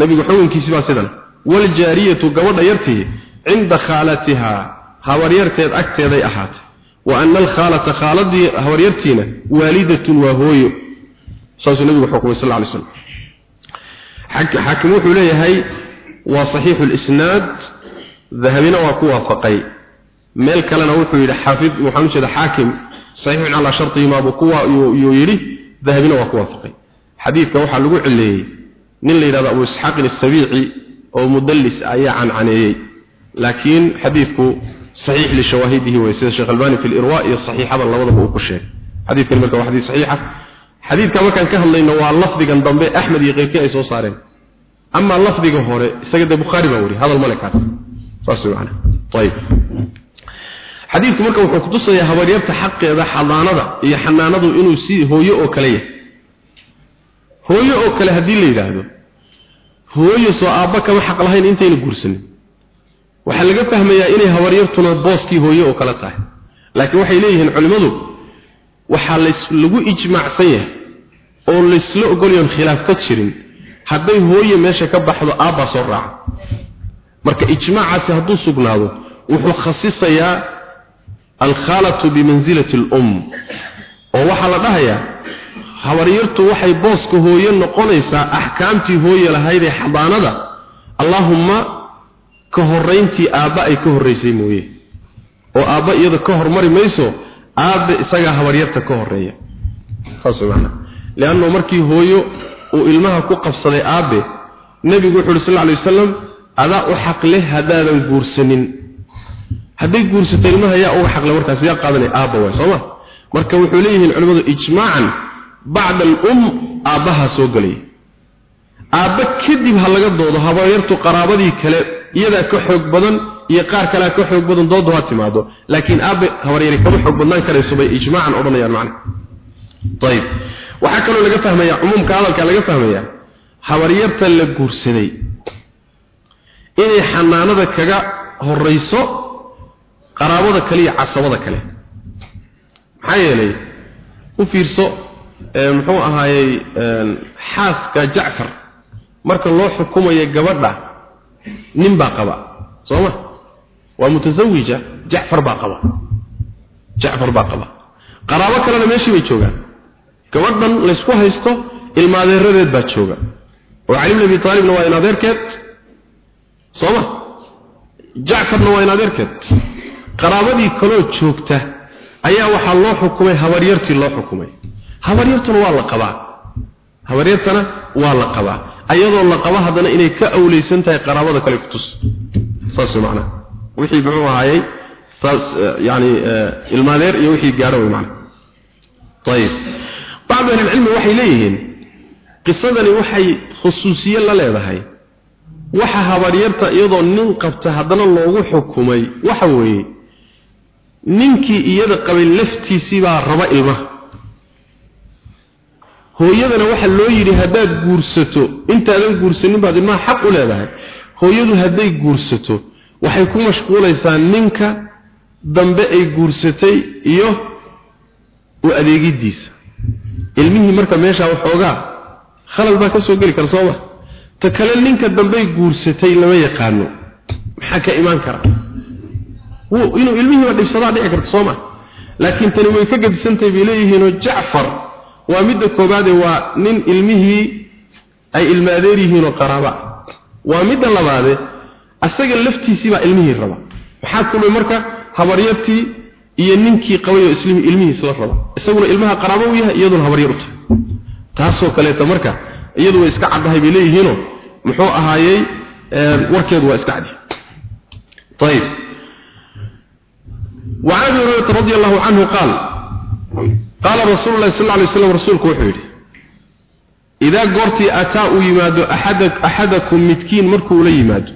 nabigu xukunkiisi baa sidan waaljaariyatu gabadha yartii cinda khaalatihaa habaryarteed agteeday ahaatay وأن الخالة خالدي هور يرتينا والدة وهوي صلى النبي حكم صلى الله عليه وسلم حاكموه إليه هي وصحيح الإسناد ذهبنا وكوا فقي meel kalena wuxuu yidhi xaafid waxaan u jeeda xaakim saxiixun calaa shartihimaa buu kuwa yuu yidhi dahabina waa ku waafaqay xadiidka waxaa lagu cileeyey nin la yidhahdo abu isxaaqin asabiici oo mudallis ayaa cancaneeyey laakiin xadiidku saxiix lishawaahidihi wey sida sheekh albani fi lirwa iyo saxiixada labadaba uu ku sheegay. Xadiidkani marka waa xadiid saxiixa. Xadiidka markaan ka hadlayno waa lafdigan dambe axmed iyo keyrkii ay soo saareen. Amaa lafdiga hore isaga dee bukhaari baa weri hadal male kaas. Saas wey macana ayib xadiidku marka wuxuu kutusayaa habaryarta xaqeeda xadaanada iyo xanaanadu inuu si hooyo oo kale yahay. Hooyo waxaa laga fahmayaa inay habaryartuna booskii hooyo oo kale tahay. Laakiin waxay leeyihiin culimmadu waxaa lagu ijmaacsan yahay oo laysla ogolyoon khilaaf ka jirin hadday hooye meesha ka baxdo aabbaa soo raaca. Marka ijmaacaasi hadduu sugnaado wuxuu khasisayaa alkhaalatu bimansilati alum. Oo waxaa la dhahayaa habaryartu waxay booska hooye noqonaysaa axkaamtii hooye lahayd ee xabaanada. Allaahumma ka horrayntii aabba ay ka horraysay mooye. oo aabba iyada ka hormari mayso aabbe isagaa habaryarta ka horreeya. Maanaa leannu markii hooyo uu ilmaha ku qabsaday aabbe nebigu wuxu uhi sal alay wasalam adaa u xaqle haddaadan guursanin. Hadday guursato ilmaha yaa uga xaqle markaas yaa qaadanay aabba waay sooma marka wuxuu leeyihiin culimmadu ijmaacan bacda alum aabbahaa soo gelaya aabba kadib ha laga doodo habaryartu qaraabadii kale iyadaa ka xoog badan iyo qaar kalea ka xoog badan doodu ha timaado laakiin aabbe habaryari kama xoog badnaan karayso bay ijmaacan odhanayaan macna. Ayib waxaa kaloo laga fahmaya cumuumka hadalka laga fahmaya habaryarta la guursaday. Inay xanaanada kaga horayso qaraabada kale iyo casabada kale. Maxaa yeelay u fiirso muxuu ahaayey xaaska jacfar marka loo xukumayo gabadha nin baa qaba soo ma waa mutasawija jacfar baa qaba. Jacfar baa qaba. Qaraabo kalena meeshii bay joogaan. Gabadhan laysku haysto ilmaadeeradeed baa jooga. Oo cali bn abi aalibna waa in adeerkeed soo ma jacfarna waa in adeerkeed. Qaraabadii kaloo joogta ayaa waxaa loo xukumay habaryartii loo xukumay. Habaryartuna waa la qabaa. Habaryartana waa la qabaa ayadoo la qaba haddana inay ka awleysan tahay qaraabada kale kutus saas macnaha wixii muxuu ahaayey saas yani ilmaadeer iyo wixii gaadho way macnaha ayib bacdu ahlilcilmi waxay leeyihiin qisadani waxay khusuusiye la leedahay. Waxa habaryarta iyadoo nin qabta haddana loogu xukumay waxa weeye ninkii iyada qabay laftiisii baa raba ilmaha hooyadana waxaa loo yidhi haddaad guursato intaadan guursanin baad ilmaha xaq u leedahay. Hooyadu hadday guursato waxay ku mashquulaysaa ninka dambe ay guursatay iyo u adeegidiisa ilmihii marka meeshaa waxoogaa khalal baa ka soo geli kara sooma ta kale ninka dambey guursatay lama yaqaano. Maxaa ka imaan kara? Inuu ilmihiiba dhibsadaa dhici karta sooma laakiin tani way ka gadisantahay bay leeyihiinoo jacfar waa midda koobaade waa nin ilmihii ay ilma adeer yihiinoo qaraaba waa midda labaade asaga laftiisii baa ilmihii raba maxaa kulmay marka habaryartii iyo ninkii qabay oo islihi ilmihiis la raba isaguna ilmaha qaraabo u yahay iyaduna habaryar u tahay taasoo kaleeto marka iyadu way iska caddahay bay leeyihiinoo muxuu ahaayey warkeedu waa iska cadyahay ayib وعن ابي هريره رضي الله عنه قال qaala rasuululahi sal lay slam rasuulku wuxuu yidhi idaa goortii ataa uu yimaado axadakum midkiin markuu la yimaado.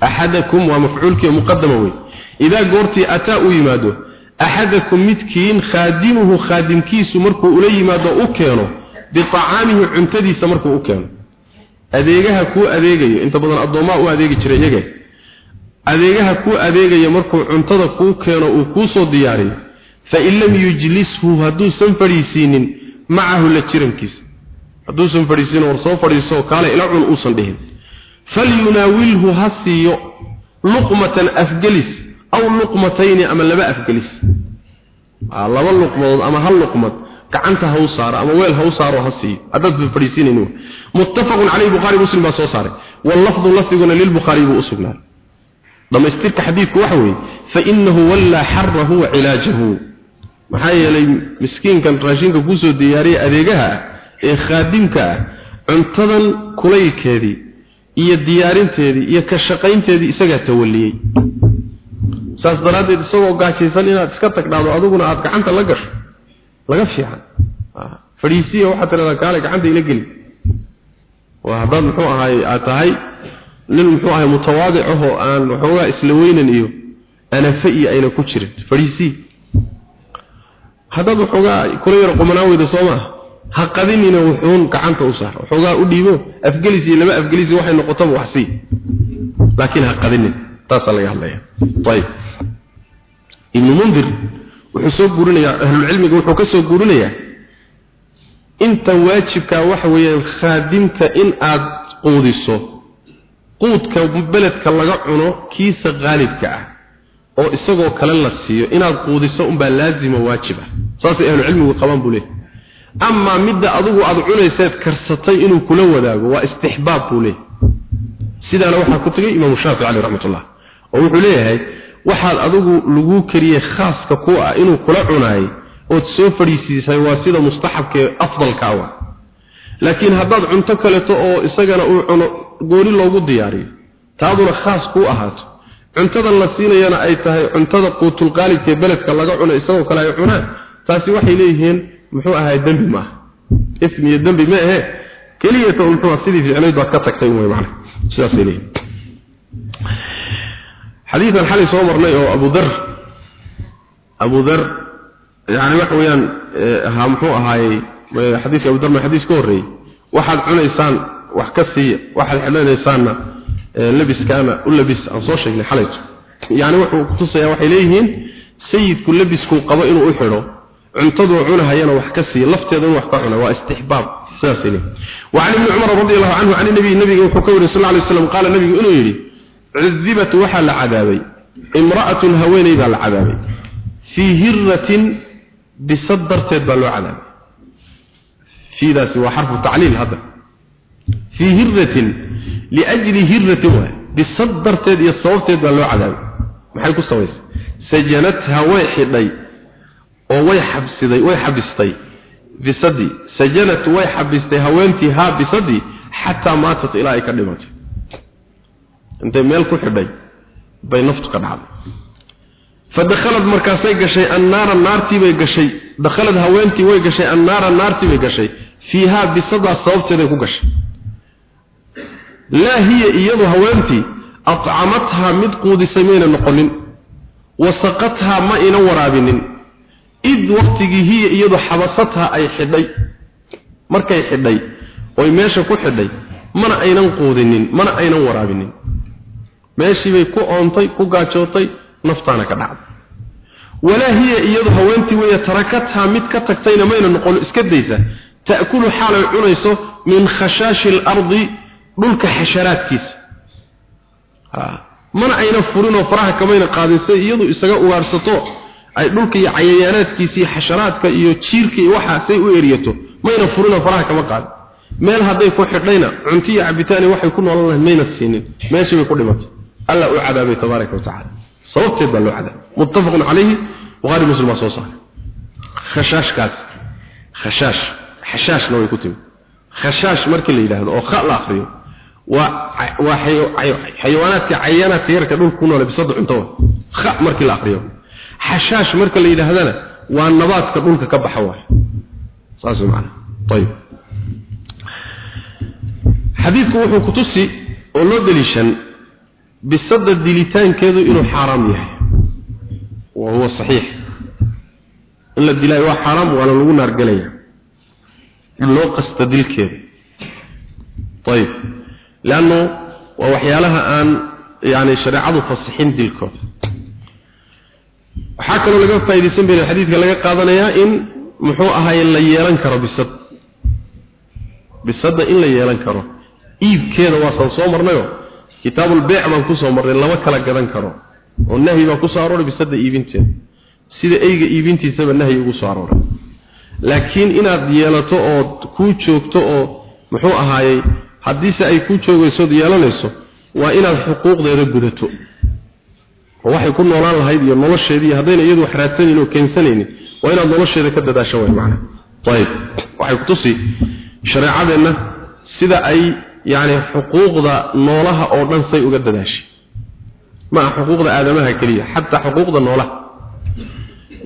Axadakum waa mafcuulkiio muqadama wey idaa goortii ataa uu yimaado axadakum midkiin khaadimuhu khaadimkiisu markuu ula yimaado u keeno biacaamihi cuntadiisa markuu u keeno. Adeegaha kuu adeegayo inta badan addoomaa u adeegi jiray iyage adeegaha kuu adeegayo markuu cuntada kuu keeno uu kuu soo diyaariyo fa in lam yujlishu hadduusan fadhiisiinin macahu la jirankiisa hadduusan fadhiisiin war soo fadhiiso kaale ila cun uusan dhihin falyunaawilhu ha siiyo luqmatan afgelis aw luqmatayni ama laba afgelis laba luqmadood ama hal luqmad gacanta ha u saaro ama weel ha u saaro ha siiyo haddaad fadhiisiinin muttafaqun calayhi bukhaari muslim baa soo saaray wallafdu maxaa yeelay miskiinkan raashinka ku soo diyaariya adeegaha ah ee khaadimka ah cuntadan kulaylkeedii iyo diyaarinteedii iyo ka shaqaynteedii isagaa tawaliyey saas daraaddeed isagoo gaajaysan inaad iska tagdhaado adiguna aada gacanta la gasho laga fiican. Fadhiisiya waxaad tiradaa kaale gacanta ila geli. Waa haddaad muxuu ahaay aad tahay nin muxuu ahay mutawaadic ahoo aan waxoogaa isla weynan iyo anafe iyo ayna ku jirin. Fadhiisii haddaad waxoogaa kula yaro qumanaan weyda soo maaha ha qadinina wuxuun gacanta u saar. Waxoogaa u dhiibo afgelis iyo laba afgelis waxay noqotaba wax sii. Laakiin ha qadinin. Taasaa laga hadlaya. Ayib. Ibnu mundir wuxuu soo guurinayaa ahlulcilmiga wuxuu ka soo guurinayaa inta waajibkaa waxa weeyaan khaadimka in aad quudiso quudka beledka laga cuno kiisa qaalibka ah oo isagoo kale la siiyo inaad quudiso unbaa laazima waajiba. Saasay ahlu cilmigu qabaan buu leeyahy amaa midda adigu aada cunayseed karsatay inuu kula wadaago waa istixbaab buu leeyahy sidaana waxaa ku tegay imaamu shaafici caleyh raxmatullah oo wuxuu leeyahay waxaad adigu lagu kariyey khaaska ku ah inuu kula cunaayay ood soo fadhiisiisay waa sida mustaxabkaee afdalka ah. Laakiin haddaad cunto kaleto oo isagana uu cuno gooni loogu diyaariyo taaduna khaas kuu ahaato cuntadan la siinayana ay tahay cuntada quutulqaalibkee beledka laga cuno isagoo kale ay cunaan. Taasi waxay leeyihiin muxuu ahay dembi maaha ismi dembi ma ahe. Keliyata muxuu sidii ficnayd baad ka tagtay way macna xadiidan xalay soo marnay oo abu dar abu dar yani waxa weeyaan ha muxuu ahaayey xadiiska abu dar ma xadiis ka horreeyey waxaad cunaysaan wax ka siiya waxaad xidhanaysaanna labiskaana u labis aan soo sheegnay xalayto yani wuxuu kutusayaa waxay leeyihiin sayidku labiskuu qabo inuu u xidho cuntaduu cunahayana wax ka siiya lafteeda in wax ka cuna waa istixbaab sidaasay leeyihin وعن ابن عمر رضي الله عنه عن النبي النبي وحكى صلى الله عليه وسلم قال النبي انه يري عذبت وحل عذابي امرأة هويني ذا العذابي في هرة بصدرت بلو عذابي في ذا سوى حرف تعليل هذا في هرة liajli hirratin waay bisad darteed iyo sababteed baa loo cadaabay. maxay ku sabaysay sajanatha way xidhay oo way xabsiday way xabistay bisadi sajanat way xabistay haweentii haa bisadi xataa maatat ilaa ay ka dhimatay intay meel ku xidhay bay naftu ka dhacday fadakhalad markaasay gashay annaara naartii bay gashay dakhalad haweentii way gashay annaara naartii bay gashay fiihaa bisadaa sababteeday ku gashay laa hiya iyadu haweentii atcamathaa mid quudisay mayna noqonin wasaqathaa ma ina waraabinin. Id waqtigii hiya iyadu xabasathaa ay xidhay markay xidhay oy meesha ku xidhay mana aynan quudinin mana aynan waraabinin. Meeshii bay ku oontay ku gaajootay naftaana ka dhacday. Walaa hiya iyadu haweentii weeye tarakathaa mid ka tagtayna mayna noqon iska daysa ta'kulu xaalay cunayso min khashaashi alardi dhulka xasharaadkiisa mana ayna furinoo faraha kamayna qaadisay iyadu isaga ugaarsato ay dhulka iyo cayayaanaadkiisa iyo xasharaadka iyo jiirka iyo waxaasay u eriyato mayna furinoo faraha kama qaadin. Meel hadday ku xidhayna cunto iyo cabitaani waxay ku noolan lahayd mayna siinin. Meeshii bay ku dhimatay. Alla u cadaabay tabaaraka wa sababteed baa loo cadaabay. Muttafaqun calayhi bukhari muslim baa soo saaray. Khashaashkaas khashaash xashaashna way ku timi khashaash markii la yidhaahdo oo kha la akhriyo waa waa xayawaanaadka cayaanaadka yarka dhulka ku nool bisada cunto. Kha markii la akhriyo xashaash marka la yidhaahdana waa nabaadka dhulka ka baxa waay. Saas macna. Ayib xadiidku wuxuu ku tusi oo loo daliishan bisada dilitaankeedu inuu xaaraam yahay. Wa huwa saxiix. In la dilaayo waa xaaraam waana lagu naargelaya in loo qasta dilkeeda. Ayib leannu waa waxyaalaha aan yani shareecadu fasixin dilkooda waxaa kaloo laga faaidaysan baya xadiidka laga qaadanayaa in muxuu ahaye la yeelan karo bisad bisadda in la yeelan karo iibkeeda waasaan soo marnayo kitaabulbeyc baan ku soo marnay lama kala gadan karo oo nahyi baa ku soo arooray bisadda iibinteeda sida eyga iibintiisaba nahyi ugu soo arooray laakiin inaad yeelato oo kuu joogto oo muxuu ahaayey haddiise ay kuu joogaysood yeelanayso waa inaad xuquuqdeeda gudato. Oo waxay ku noolaan lahayd iyo nolosheedii haddayna iyadu wax raadsanaynin oo keensanaynin waa inaad nolosheeda ka dadaasho way macna. Ayib waxay ku tusi shareecadeenna sida ay yacni xuquuqda noolaha oo dhan say uga dadaashay ma aha xuquuqda aadamaha keliya xataa xuquuqda noolaha.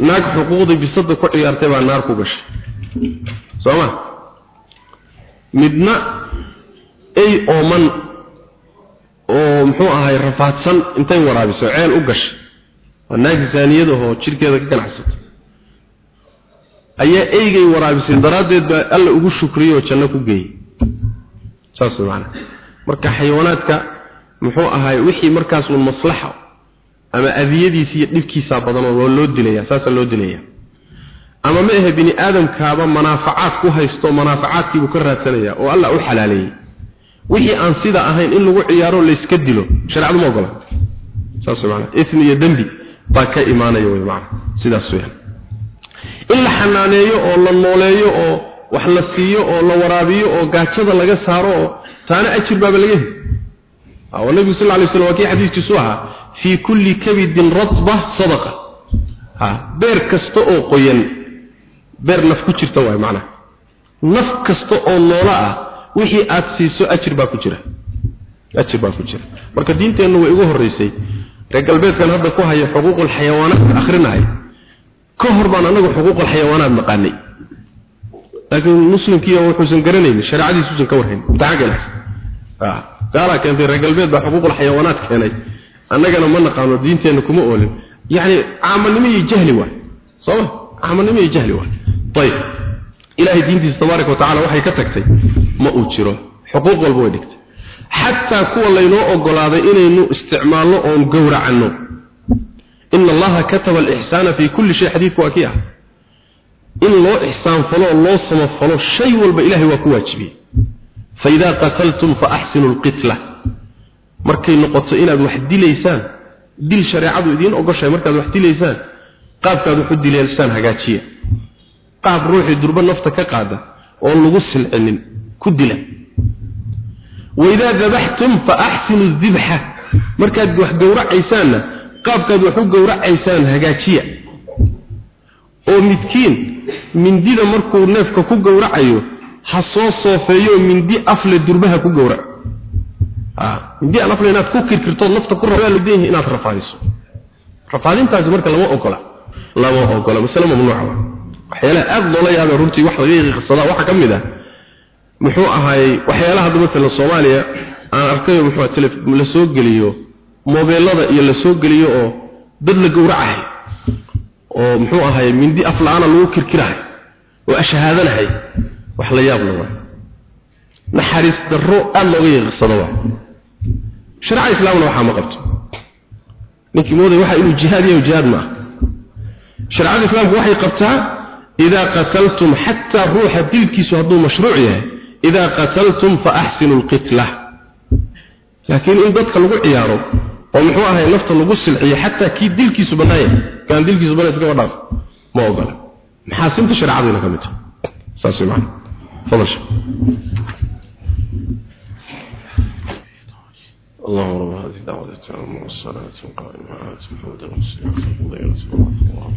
Naag xuquuqdii bisada ku ciyaartay baa naar ku gashay. Soo ma? Midna ey ooman oo muxuu ahay rafaadsan intay waraabiso ceel u gashay waa naag zaaniyadahoo jidhkeeda ka ganacsato ayaa eygay waraabisay daraaddeed baa alla ugu shukriyey oo janno ku geeyey saas macana marka xayawaanaadka muxuu ahay wixii markaas uun maslaxa ama adiyadiisa iyo dhibkiisa badan oo loo dilaya saasa loo dilaya. Ama ma ahe bini aadamkaaba manaafacaad ku haysto manaafacaadkiibuu ka raadsanaya oo alla u xalaaleeyey wixii aan sida ahayn in lagu ciyaaro layska dilo shareecadu ma ogola. Macana ismi iyo dembi baa ka imaanaya wey macana sidaas weeyaan. In la xanaaneeyo oo la nooleeyo oo wax la siiyo oo la waraabiyo oo gaajada laga saaro oo taana ajir baaba laga heli. Oo nabigu sallallahu alayhi wasallam wakii xadiiskiisu ahaa fi kulli kabidin ratba sadaqa. Ha beer kasta oo qoyan beer naf ku jirta waay macna naf kasta oo noola ah wixii aad siiso ajir baa ku jira. Ajir baa ku jira. Marka diinteennu way ugu horeysay reer galbeedkan hadda ku haya xuquuqul xayawaanaad akhrinahay ka hor baan anagu xuquuqul xayawaanaad naqaanay laakiin muslimkiiya wuxuusan garanaynin shareecadiisuusan ka warhayn. Mutaxagelas gaalaa keentay reer galbeed baa xuquuqul xayawaanaad keenay. Annagana ma naqaano diinteenna kuma oolin. Yacni caamalnimo iyo jahli waay sooma caamalnimo iyo jahli waay ayib ilaahay diintiisa tabaaraka wa waxay ka tagtay ma uu jiro. Xuquuq walba way dhigtay. Xataa kuwa laynoo ogolaaday inaynu isticmaalno oon gowracanno. Ina allaha kataba alixsaana fi kulli shay xadiidku waa kii ah. In loo ixsaanfalo oo loo samafalo shay walba ilahay waa ku waajibiyey. Faidaa qataltum faaxsinu lqitla markay noqoto inaad wax dilaysaan dil shareecadu idiin ogoshahay markaad wax dilaysaan qaabkaad wax u dileelsaan hagaajiya qaab ruuxii durba nafta ka qaada oon lagu silcinin ku dila waidaa dabaxtum faaxsinu dibxa markaad wax gowracaysaanna qaabkaad wax u gowracaysaan hagaajiya. Oo midkiin mindida markuu neefka ku gowracayo ha soo soofeeyo mindi afle durbaha ku gowrac. Mindi aan afle inaad ku kirkirtood nafta ku rabaa ladan yahay inaad rafaadiso rafaadintaasi marka lama ogola. Lama ogola masale mamnuuca waxyaalaha aada loola yaabay runtii wax laga yaqiiqsadaa waxaa ka mid ah muxuu ahaayey waxyaalaha hadda matalan soomaaliya aan arkayo muxuu la soo geliyo mobeelada iyo la soo geliyo oo dad la gowracahay oo muxuu ahaayey mindi afla-aana lagu kirkirahay oo ashahaadanahay wax la yaab waay naxariis darro aada looga waay sharca islaamna waxaa ma qabto. Ninkii mooday waxa inuu jihaad yahay jihaad ma sharcada islaamku waxay qabtaa idaa qataltum xataa ruuxa dilkiisu hadduu mashruuc yahay idaa qataltum fa axsinu lqitla laakiin in dadka lagu ciyaaro oo muxuu ahay nafta lagu silxiyo xataa kii dilkiisu bannaaya kaan dilkiisu bannaaya iska dhaaf ma ogola maxaasinta shareecadayna ka mid tahay saas wey macana fadal sheekh اللهم رب هذه الدعوة التامة والصلاة القائمة آت محمد رسول الله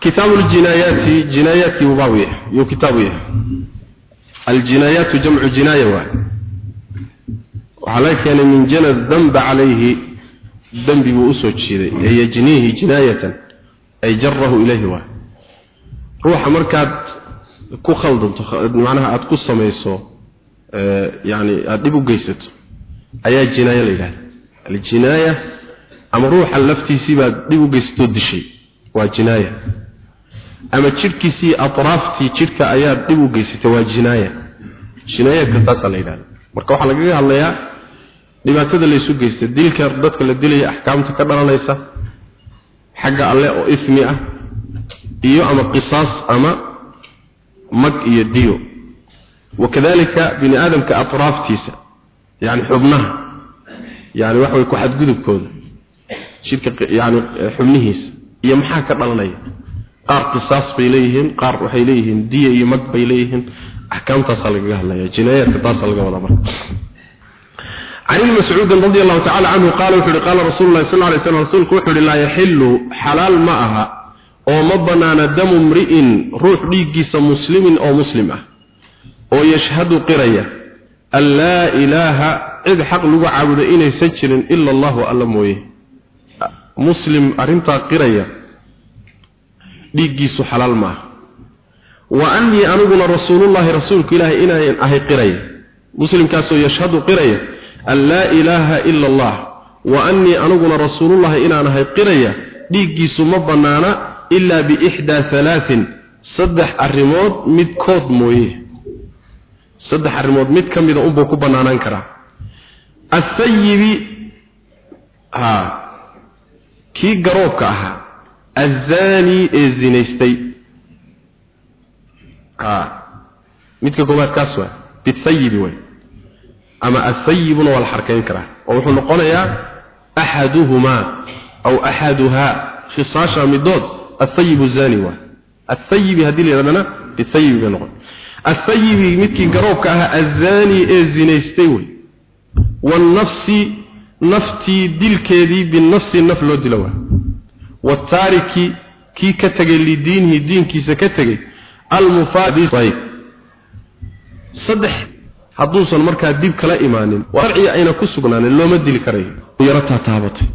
كتاب الجنايات جنايات يباوية يو كتابية الجنايات جمع جناية واحد وعليك يعني من جنى الذنب عليه ذنب وأسوة شيء هي جنيه جناية أي جره إليه واحد روح مركات ku khaldanto macnaha aada ku samayso yani aada dhib u geysato ayaa jinaayo la yidhahda aljinaaya ama ruuxa laftiisii baad dhib u geysatoo dishay waa jinaaya ama jidhkiisii atraaftii jidhka ayaad dhib u geysatay waa jinaaya. Jinaayaadka taasaa la yidhahda marka waxaa lagaga hadlayaa dhibaatada laysu geysta dilka dadka la dilaya axkaamta ka dhalanaysa xagga alle oo ismi ah iyo ama qisaas ama mag iyo diyo. Wakadalika bini aadamka atraaftiisa yani xubnaha yani waxa way ku xadgudubkooda jidhka yani xubnihiisa iyo maxaa ka dhalanaya qaar qisaas bay leeyihiin qaar waxay leeyihiin diya iyo mag bay leeyihiin. Axkaamtaasaa lagaga hadlaya jinaayaadka taasaa laga wadaa marka. Radi allahu tacala canhu qaala wuxu uhi qaala rasuulu lahi sal ly slam rasuulku wuxu uhi laa yaxilu xalaal ma aha oo ma banaana damu mri'in ruux dhiiggiisa muslimin oo muslim ah oo yashhadu qiraya an laa ilaaha cid xaq lagu caabudo inaysan jirin ila allahu alla mooye. Muslim arrintaa qiraya dhiiggiisu xalaal ma aha wa annii aniguna rasuulullahi rasuulku ilaahay inayn ahay qiraya. Muslimkaasoo yashhadu qiraya an laa ilaaha ila allah wa annii aniguna rasuulullahi inaan ahay qiraya dhiiggiisu ma bannaana ilaa biixdaa halaatin saddex arrimood midkood mooye. Saddex arrimood mid ka mida unbuu ku bannaanaan karaa. Athayibi ha kii garoobka ahaa azaani ee zinaystay midka koobaad kaas waa bisayibi way ama asayibuna waa la xarkayn karaa oo wuxuu noqonayaa axaduhumaa aw axaduhaa khisaasha midood asayibu zaani waa asayibi haddii layidhahdana bisayibi bay noqon asayibi midkii garoobka ahaa azaani ee zinaystay wey wanafsi naftii dilkeedii binafsi naf loo dilo waa wataariki kii ka tegay lidiinihi diinkiisa ka tegay almufaadisayb saddex hadduusan markaa dib kala imaanin sharci ayna ku sugnaanin looma dili karayo yarataa taabatay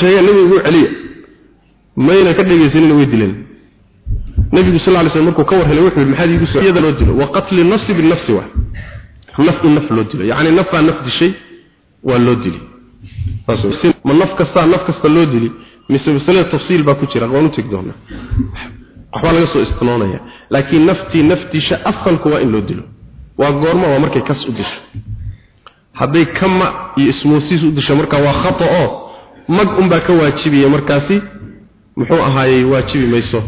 sheegeen nabigu ugu celiya mayna ka dhegaysanin way dileen nabigu sal ly sl markuu ka war helay wuxuu yidhi maxaad iigu sooyada loo dilo wa qatli nafsi binafsi wa naf in naf loo dilo yacni nafaa naf dishay waa loo dili ma naf mise mas'ala tafsiil baa ku jira qoonu tag doona waxba laga soo istinoonaya laakiin nafti nafti sha asalku waa in loo dilo. Waa goorma waa markay kas u disho. Hadday kama iyo ismoosiis u disho marka waa khata oo mag un baa ka waajibaya markaasi. Muxuu ahaayey waajibi mayso.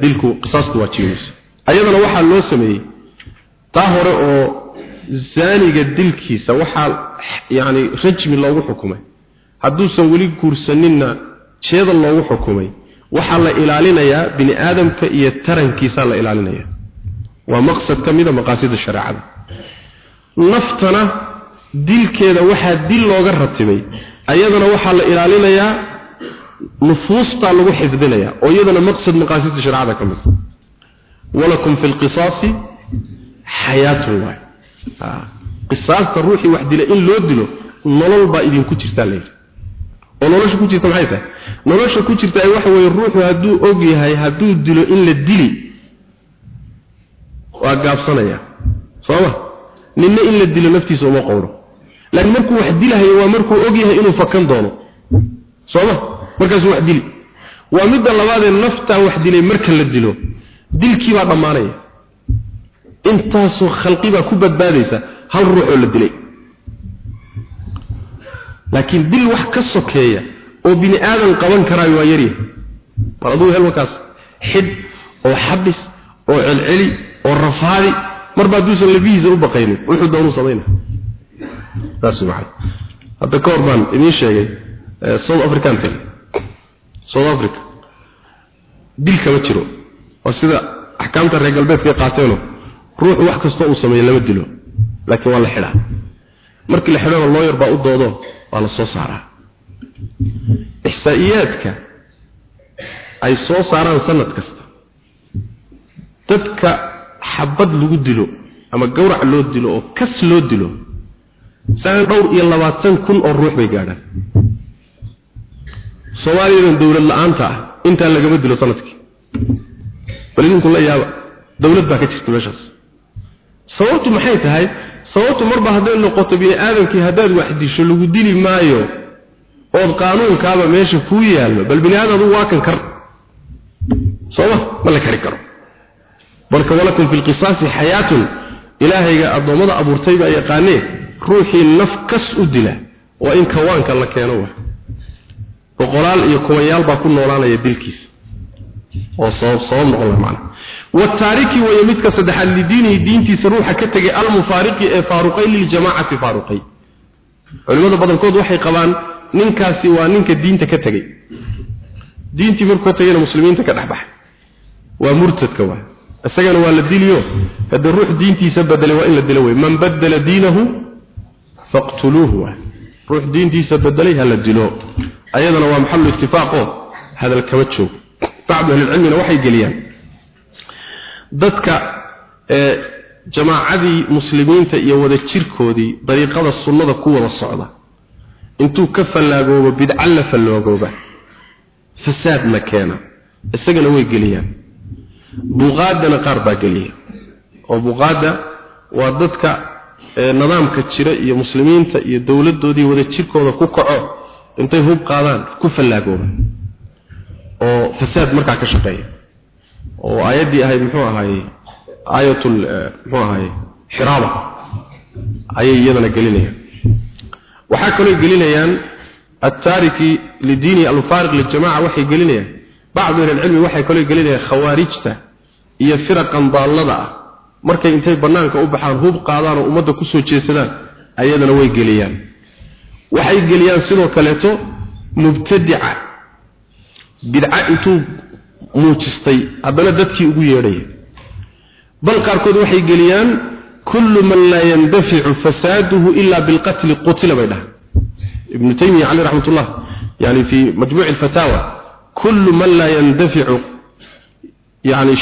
Dilku qisaastu waajibi mayso. Ayadana waxaa loo sameeyey. Taa hore oo zaaniga dilkiisa waxaa yani rajmi loogu xukumay. Hadduusan weli guursaninna jeeda loogu xukumay. Waxaa la ilaalinayaa bini aadamka iyo tarankiisaa la ilaalinaya. Waa maqsad ka mida maqaasida shareecada. Naftana dilkeeda waxaa dil looga ratibay. Ayadana waxaa la ilaalinayaa nufuusta lagu xifdinaya oo iyadana maqsad maqaasida shareecada ka mid walakum fi lqisaasi xayaatun waay qisaasta ruuxii wax dila in loo dilo nolol baa idinku jirtaa layidhi oo nolosha ku jirta maxay tahay? Nolosha ku jirta ay waxa weeye ruuxu hadduu og yahay hadduu dilo in la dili waa gaabsanaya. Sooma? Ninna in la dilo naftiisa uma qowro. Laakiin markuu wax dilahayo waa markuu og yahay inuu fakan doono. Sooma? Markaasuu wax dili. Waa midda labaadee naftaa wax dilay marka la dilo. Dilkii baa dhammaanaya. Intaasoo khalqi baa ku badbaadaysa hal ruuxoo la dilay laakiin dil wax ka sokeeya oo bini aadan qaban karaayo waa yaryahay bal aduu hel markaas xid oo xabis oo celceli oo rafaadi marba hadduusan labihiisa u baqaynin wuxuu doonuu samaynaya saas macana hadda ka hor baan idiin sheegay south african tag south africa dil kama jiro. Waa sida axkaamta reer galbeedka ay qaateeno ruuxu wax kastoo uu sameeyo lama dilo laakiin waa la xidhaa. Markii la xidhona looyar baa u doodo waa la soo saaraa. Ixsaa'iyaadka ay soo saaraan sanad kasta. Dadka xabad lagu dilo ama gawrac loo dilo oo kas loo dilo saan dhowr iyo labaatan kun oo ruux bay gaadhaan. Soomaaliyadan dowlad la'aanta ah intaa lagama dilo sannadkii. Bal idinku la yaaba dowlad baa ka jirta meeshaas. Sababtu maxay tahay sababtu marba hadday noqoto bini aadamkii haddaad wax disho lagu dili maayo ood qaanuunkaaba meesha kuu yaalma bal bini aadam adugu waa kan kar. Sooma ma la kari karo. Balka walakum fi lqisaasi xayaatun ilaahayga addoommada abuurtay baa yaqaanee ruuxii naf kas u dila waa in kawaanka la keeno wa boqolaal iyo kumanyaal baa ku noolaanaya dilkiisa. Oo sabab sabab noqon la macna wataariki way midka saddexaad lidiinihi diintiisa ruuxa ka tegay almufaariqi ee faaruqay liljamaacati faaruqay. Culimada badankood waxay qabaan ninkaasi waa ninka diinta ka tegay. Diintii markuu tegayna muslimiinta ka dhex baxay waa murtadka waa. Isagana waa la diliyo. Hadda ruux diintiisa bedelay waa in la dilo wey man badala diinahu faqtuluuhu waa. Ruux diintiisa dadka ee jamaacadii muslimiinta iyo wada jirkoodii dariiqada sunnada ku wada socda. Intuu ka fallaagoobo bidca la fallaagooba fasaadna keena. Isagana way geliyaan. Buqaadana qaar baa geliya. Oo buqaada waa dadka nidaamka jira iyo muslimiinta iyo dowladoodii wada jirkooda ku kaco intay hub qaadaan ku fallaagooba oo fasaad markaa ka shaqeeya oo aayaddii ahayd muxuu ahaayey aayatul muxuu ahaayey xiraaba ayay iyadana gelinayaan waxaa kaloo gelinayaan التاركي لدين الفارق للجماعة وحي قلنا بعض من العلم وحي كله قلنا خوارجته هي فرقا ضالة markay intay banaanka u baxaan hub qaadaan oo umada ku soo jeesadaan ayadana way geliyaan waxay geliyaan sidoo kaleeto mubtadi'a bid'a intuu muujistay haddana dadkii ugu yeedhaya bal qaarkood waxay geliyaan kullu man laa yandaficu fasaaduhu ila bilqatli qutila bay dhahaan. Ibnu taymiya caleyh raxmat ullah yani fii majmuuci alfataawa kullu man laa yandaficu yani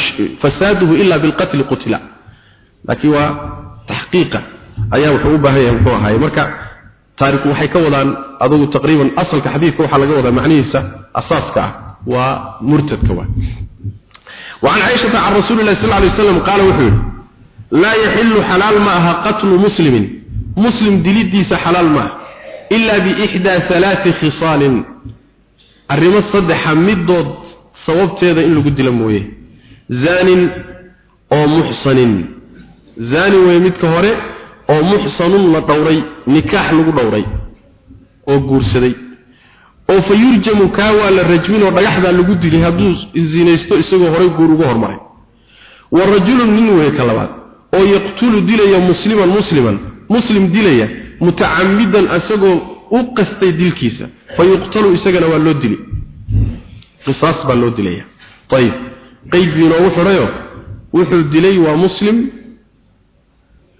fasaaduhu ila bilqatli qutila. Laakiin waa taxqiiqa ayaa wuxuu u baahan yahay muxuu ahaaye marka taariku waxay ka wadaan adugu taqriiban asalka xadiidka waxaa laga wadaa macnihiisa asaaska ah. ومرتد كوان وعن عائشة عن رسول الله صلى الله عليه وسلم قال وحول لا يحل حلال معها قتل مسلم مسلم دليديس حلال معه إلا بإحدى ثلاث خصال الرمى الصدح مدود صوبتهذا إن لقد لمويه zaanin oo muxsanin zaani way midka hore oo muxsanun la dhowray nikaax lagu dhowray oo fa yurjamu kaa waa la rajmin oo dhagaxdaa lagu dilay hadduu zinaysto isagoo horay guur ugu hormaray. Wa rajulun nin wey ka labaad oo yaqtulu dilaya musliman musliman muslim dilaya mutacamidan isagoo u qastay dilkiisa fa yuqtalu isagana waa loo dili qisaas baa loo dilaya. Ayib qeyd inoogu xidhayo wuxuu dilay waa muslim.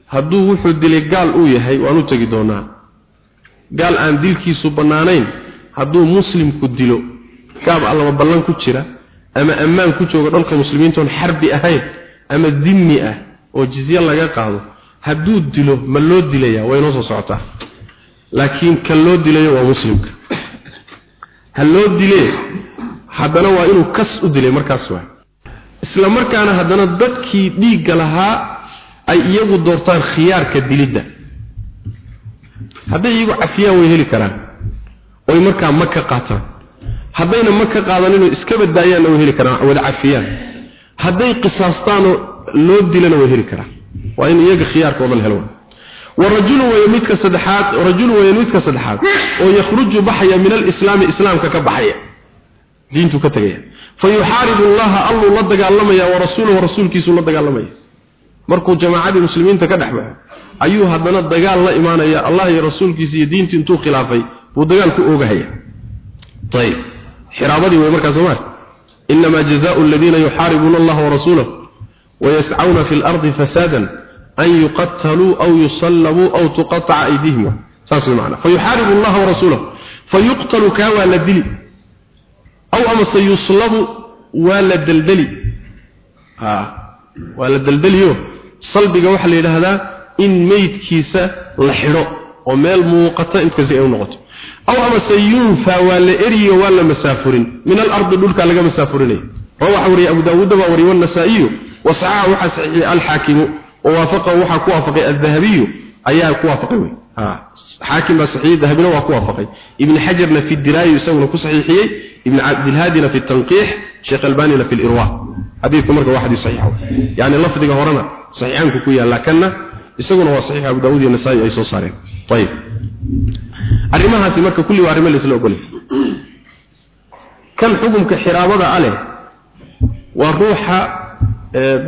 Hadduu wuxuu dilay gaal uu yahay waan u tegi doonaa. Gaal aan dilkiisu bannaanayn hadduu muslimku dilo gaab allama ballan ku jira ama ammaan ku jooga dhalka muslimiintoon xarbi ahayn ama dimmi ah oo jizye laga qaado hadduu dilo ma loo dilayaa way noo soo socotaa. Laakiin kan loo dilayo waa muslimka. Ha loo dilee haddana waa inuu kas u dilay markaas waa. Isla markaana haddana dadkii dhiigga lahaa ay iyagu doortaan khiyaarka dilidda. Hadday iyagu cafiyaan way heli karaan oy markaa ma ka qaataan. Haddayna ma ka qaadaninoo iska badaayaanna way heli karaan wada cafiyaan. Hadday qisaastaanoo loo dilana way heli karaan waa in iyaga khiyaarkooda la helo. Warajulu way midka saddexaad rajulu way midka saddexaad. Oo yakhruju baxaya min alislaami islaamka ka baxaya. Diintu ka tagaya. Fayuxaaribu allaha allu la dagaalamaya wa rasuuluhu rasuulkiisu la dagaalamaya. Markuu jamaacadii muslimiinta ka dhex baxo ayuu haddana dagaal la imaanaya allah iyo rasuulkiisa iyo diintii intuu buu dagaalku oogahaya ayib xiraabadii way markaas soo maartay. Inama jazaa'u alladina yuharibuna allaha wa rasuulahu wa yas'auna fil an yuqattalu aw yusallabu aw tuqatta'a aydihim saas macna fayuharibu allaha wa rasuulahu. Fayuqtalu ka wa ladili aw am sayuslabu wa ladaldali ha wa ladaldaliyo salbiga waxa la yiraahdaa in meydkiisa la xiro oo meel muuqata inta si ay u noqoto aw amase yunfa waa la eriyo waa la masaafurin. Min alardi dhulkaa laga masaafurinay. Waxa wariyay abu daawuud baa wariyay an-nasaa'i wa sa'a waxa sahihi al-hakim wa wafaqa waxa ku waafaqay al-dhahabi ayaa ku waafaqay ha hakim ba sahih dhahabina waa ku waafaqay. Ibn hajarna fi diraya isaguna ku sahihiyay ibn abd fi at-tanqih shaykh fi al-irwa. Hadithku marka waxa sahih yani lafdiga horana sahihan ku yaalla kana isaguna waa saxiix abu daawud iyo nasaai ay soo saareen. Ayib arrimahaasi marka kulli waa arrimo laysla ogolay. Kan xukumka xiraabada a leh waa ruuxa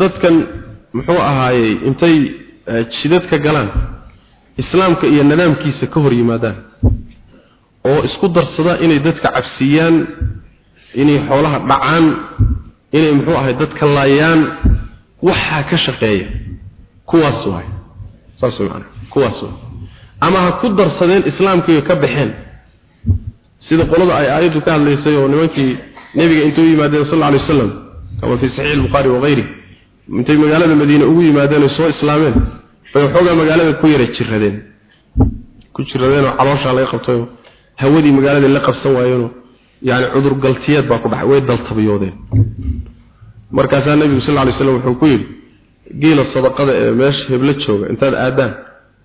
dadkan muxuu ahaayey intay jidadka galaan islaamka iyo nadaamkiisa ka hor yimaadaan oo isku darsada inay dadka cabsiiyaan inay xoolaha dhacaan inay muxuu ahay dadka laayaan waxaa ka shaqeeya. Kuwaas waay saas ama ha ku darsadeen islaamkiiga ka baxeen. Sida qolada ay aayaddu ka hadlaysay oo nimankii nebiga intuu yimaadeen sal alay wasalam kama fii saxiix albukhaari wagayri intay magaalada madiine ugu yimaadeen oo soo islaameen bay waxoogaa magaalada ku yara jiradeen ku jiradeen oo calooshaa laga qabtayoo hawadii magaalada la qabsan waayeenoo yani cudur galtiyeed baa ku dhacay way daltabiyoodeen. Markaasaa nebigu sal alay slam wuxuu ku yidhi geela sadaqada ee meesha heblo jooga intaad aadaan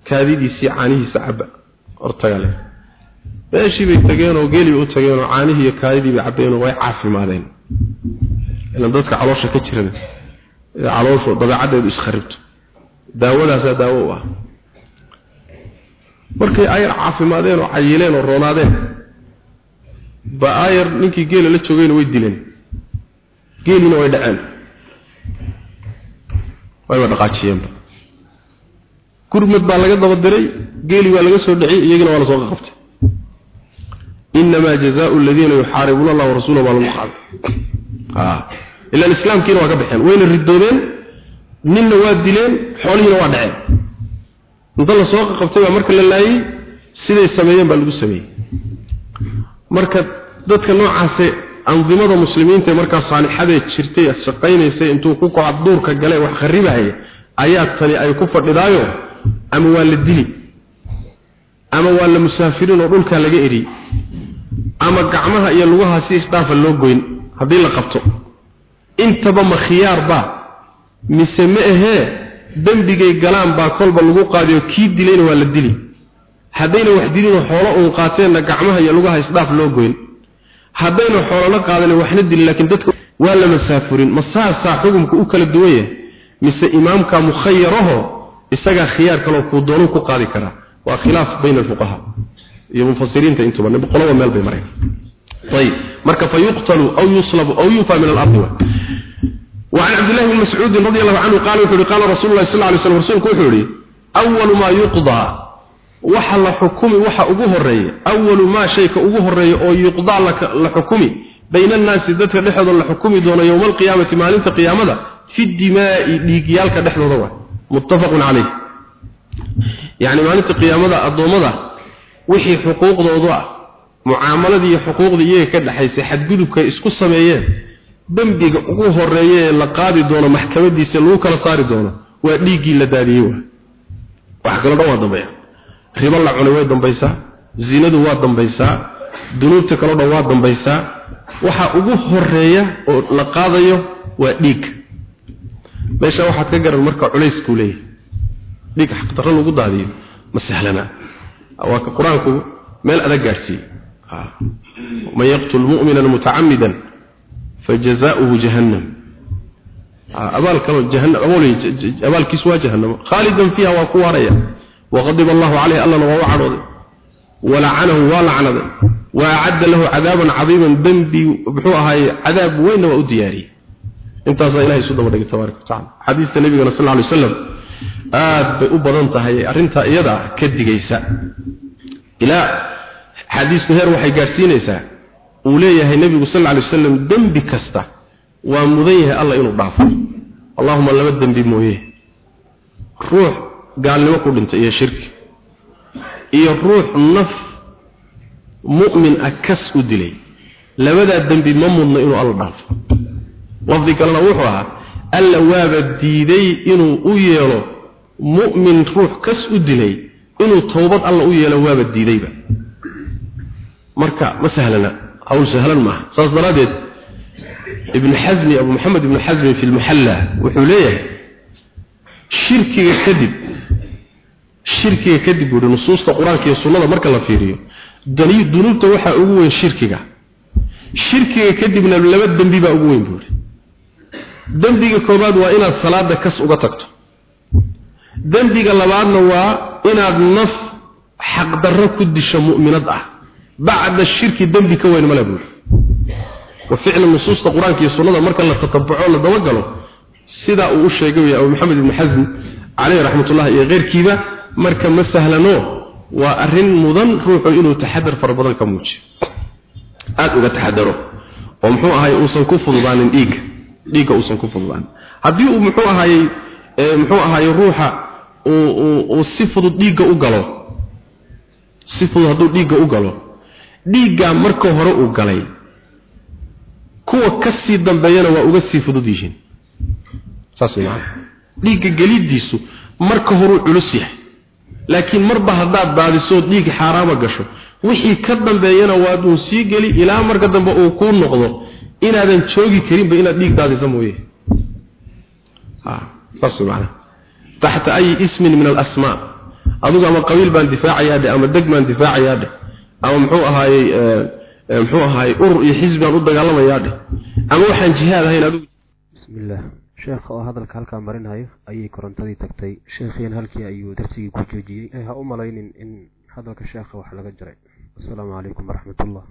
kaadidiisii caanihiisa caba hortagale meeshii bay tageen oo geeli bay u tageen oo caanihii iyo kaadidii bay cabbeen oo way caafimaadeen. Ilan dadka caloosha ka jiran ee dabeecaddeedu iskharibto daawadaasaa daawo u ah. Markay ayar caafimaadeen oo cayileen oo roonaadeen ba ayar ninkii geela la joogayna way dileen. Geeliina way dhaceen wayba dhaqaajiyeenba gurmad baa laga daba diray geeli waa laga soo dhiciyay iyagana waa la soo qabtay inama jazaa'u alladhina yuharibuna Allah wa rasulahu baa lagu qaaday. Ah ila islaamkiina waa ka baxeen. Wayna ridoodeen ninna waa dileen xoolihiina waa dhaceen. Inta la soo qabtay baa marka la anzimada muslimiinta marka saalixada jirtay shaqaynaysa intuu ku koox duurka galay wax kharibay ayaa tani ay ku fadhidaayo ama waa la dili? Ama waa la musaafirin oo dhulka laga eri? Ama gacmaha iyo lugaha si isdhaafa loo goyn haddii la qabto? Intaba ma khiyaar baa? Mise ma ahee dembigay galaan baa kolba lagu qaadiyo kii dilayna waa la dili? Haddayna wax dilinoo xoolo uun qaateenna gacmaha iyo lugaha isdhaaf loo goyn haddayna xoolo la qaadanin waxna dilin laakiin dadka waa la masaafurin ma saasaa xukumka u kala duwan yahay mise imaamka mukhayaraho isagaa khiyaar kaloo kuu doonuu ku qaadi karaa waa khilaaf bayna alfuqaha iyo mufasiriinta intuba qolaba meel bay mareen ayib marka fa yuqtalu aw yuslabu aw yunfa min alardi وعن عبد الله بن مسعود رضي الله عنه قال وحوري قال رسول الله صلى الله عليه وسلم رسولك وحوري أول ما يقضى waxa la xukumi waxa ugu horreeya awalu maa shayka ugu horreeya oo yuqda la xukumi bayna annaasi dadka dhexdooda la xukumi doono yowma alqiyaamati maalinta qiyaamada fi dimaa'i dhiigyaalka dhexdooda waa muttafaqun alayh yaani maalinta qiyaamada adoomada wixii xuquuqdoodu ah mucaamaladii xuquuqdii iyaga ka dhexaysay xadgudubka isku sameeyeen dembiga ugu horreeya ee la qaadi doono maxkamadiisa lagu kala saari doono waa dhiiggii la daadiyay wax kala dhawaad dambeeyaa ribo la cunay way dambaysaa zinadu waa dambaysaa dunuubta kaloo dhan waa dambaysaa waxa ugu horreeya oo la qaadayo waa dhiig. Meesha waxaad ka garan marka culaysku leeyahay. Dhiig xaqdarro lagu daadiyo. Ma sahlana? Waa ka qur'aanku meel adag gaarsiiyey. Man yaqtul mu'mina mutacammidan fajazaa'uhu jahannam. Abaal kalo jahannam abaalkiisu waa jahannam. Khaalidan fiiha waa ku waaraya waqadib allahu calayhi allana waa u cadhooday walacanahu waa lacnaday wa acadda lahu cadaaban cadiiman dembi muxuu ahaaye cadaab weynna waa u diyaariyey intaasaa ilahay isu daba dhigay tabaaraka watacala xadiista nabigana sal lla alay waslam aad bay u badan tahay arrintaa iyada ka digaysa ilaa xadiisku heer waxay gaadhsiinaysaa uu leeyahay nebigu sal lla alay wasalam dembi kasta waa mudan yahay alla inuu dhaafo allahuma laba dembi mooye ruux gaalnimo ku dhintay iyo shirki. Iyo ruux naf mu'min ah kas u dilay. Labadaa dembi ma mudno inuu alla dhaafo. Lafdi kalena wuxuu ahaa alla waaba diiday inuu u yeelo mu'min ruux kas u dilay inuu towbad alla u yeelo waaba diidayba. Marka ma sahlana hawl sahlan maaha. Saas daraaddeed ibn xasmi abu maxamed ibn xasmi fi lmuxalla wuxuu leeyahay shirkiga kadib shirkiga kadib buuhi nusuusta qur'aanka iyo sunnada marka la fiiriyo dunuubta waxaa ugu weyn shirkiga. Shirkiga kadibna laba dembi baa ugu weyn buuhi dembiga koobaad waa inaad salaada kas uga tagto. Dembiga labaadna waa inaad naf xaqdarro ku disho mu'minad ah. Bacda shirki dembi ka weyn male buuhi wa ficla nusuusta qur'aanka iyo sunnada marka la tatabuco la dabagalo sidaa uu u sheegay abu maxamed ibni xasm caleyhi raxmatullahi iyo keyrkiiba marka ma sahlano waa arrin mudan ruuxu inuu taxadar fara badan ka muujiyo. Aada uga taxadaro oo muxuu ahay uusan ku fududaanin dhiigga dhiigga uusan ku fududaanin. Haddii uu muxuu ahaayey muxuu ahaayey ruuxa uu si fudud dhiigga u galo si fudud hadduu dhiigga u galo dhiiggaa marka hore uu galay kuwa ka sii dambeeyana waa uga sii fudud yihiin. Saas macana dhiigga gelidiisu marka horuu culus yahay laakiin marba haddaad daadiso dhiig xaaraama gasho wixii ka dambeeyana waad uun sii geli ilaa marka dambe uu kuu noqdo inaadan joogi karinba inaad dhiig daadisa mooye. Taxta ayi ismin min alasmaa. Adigu ama qabiil baan difaacayaa dhe ama deg baan difaacayaa dheh ama muxuu ahaayey muxuu ahaayey urur iyo xisbi baan u dagaalamayaa dheh ama waxaan jihaad ahayn adigu. Bismillaah sheekha oo hadalka halkaa marinayo ayay korontadii tagtay. Sheekhiina halkii ayuu darsigii ku joojiyey. Ha u malaynin in hadalka sheekha wax laga jaray. Asalaamu calaykum waraxmatullah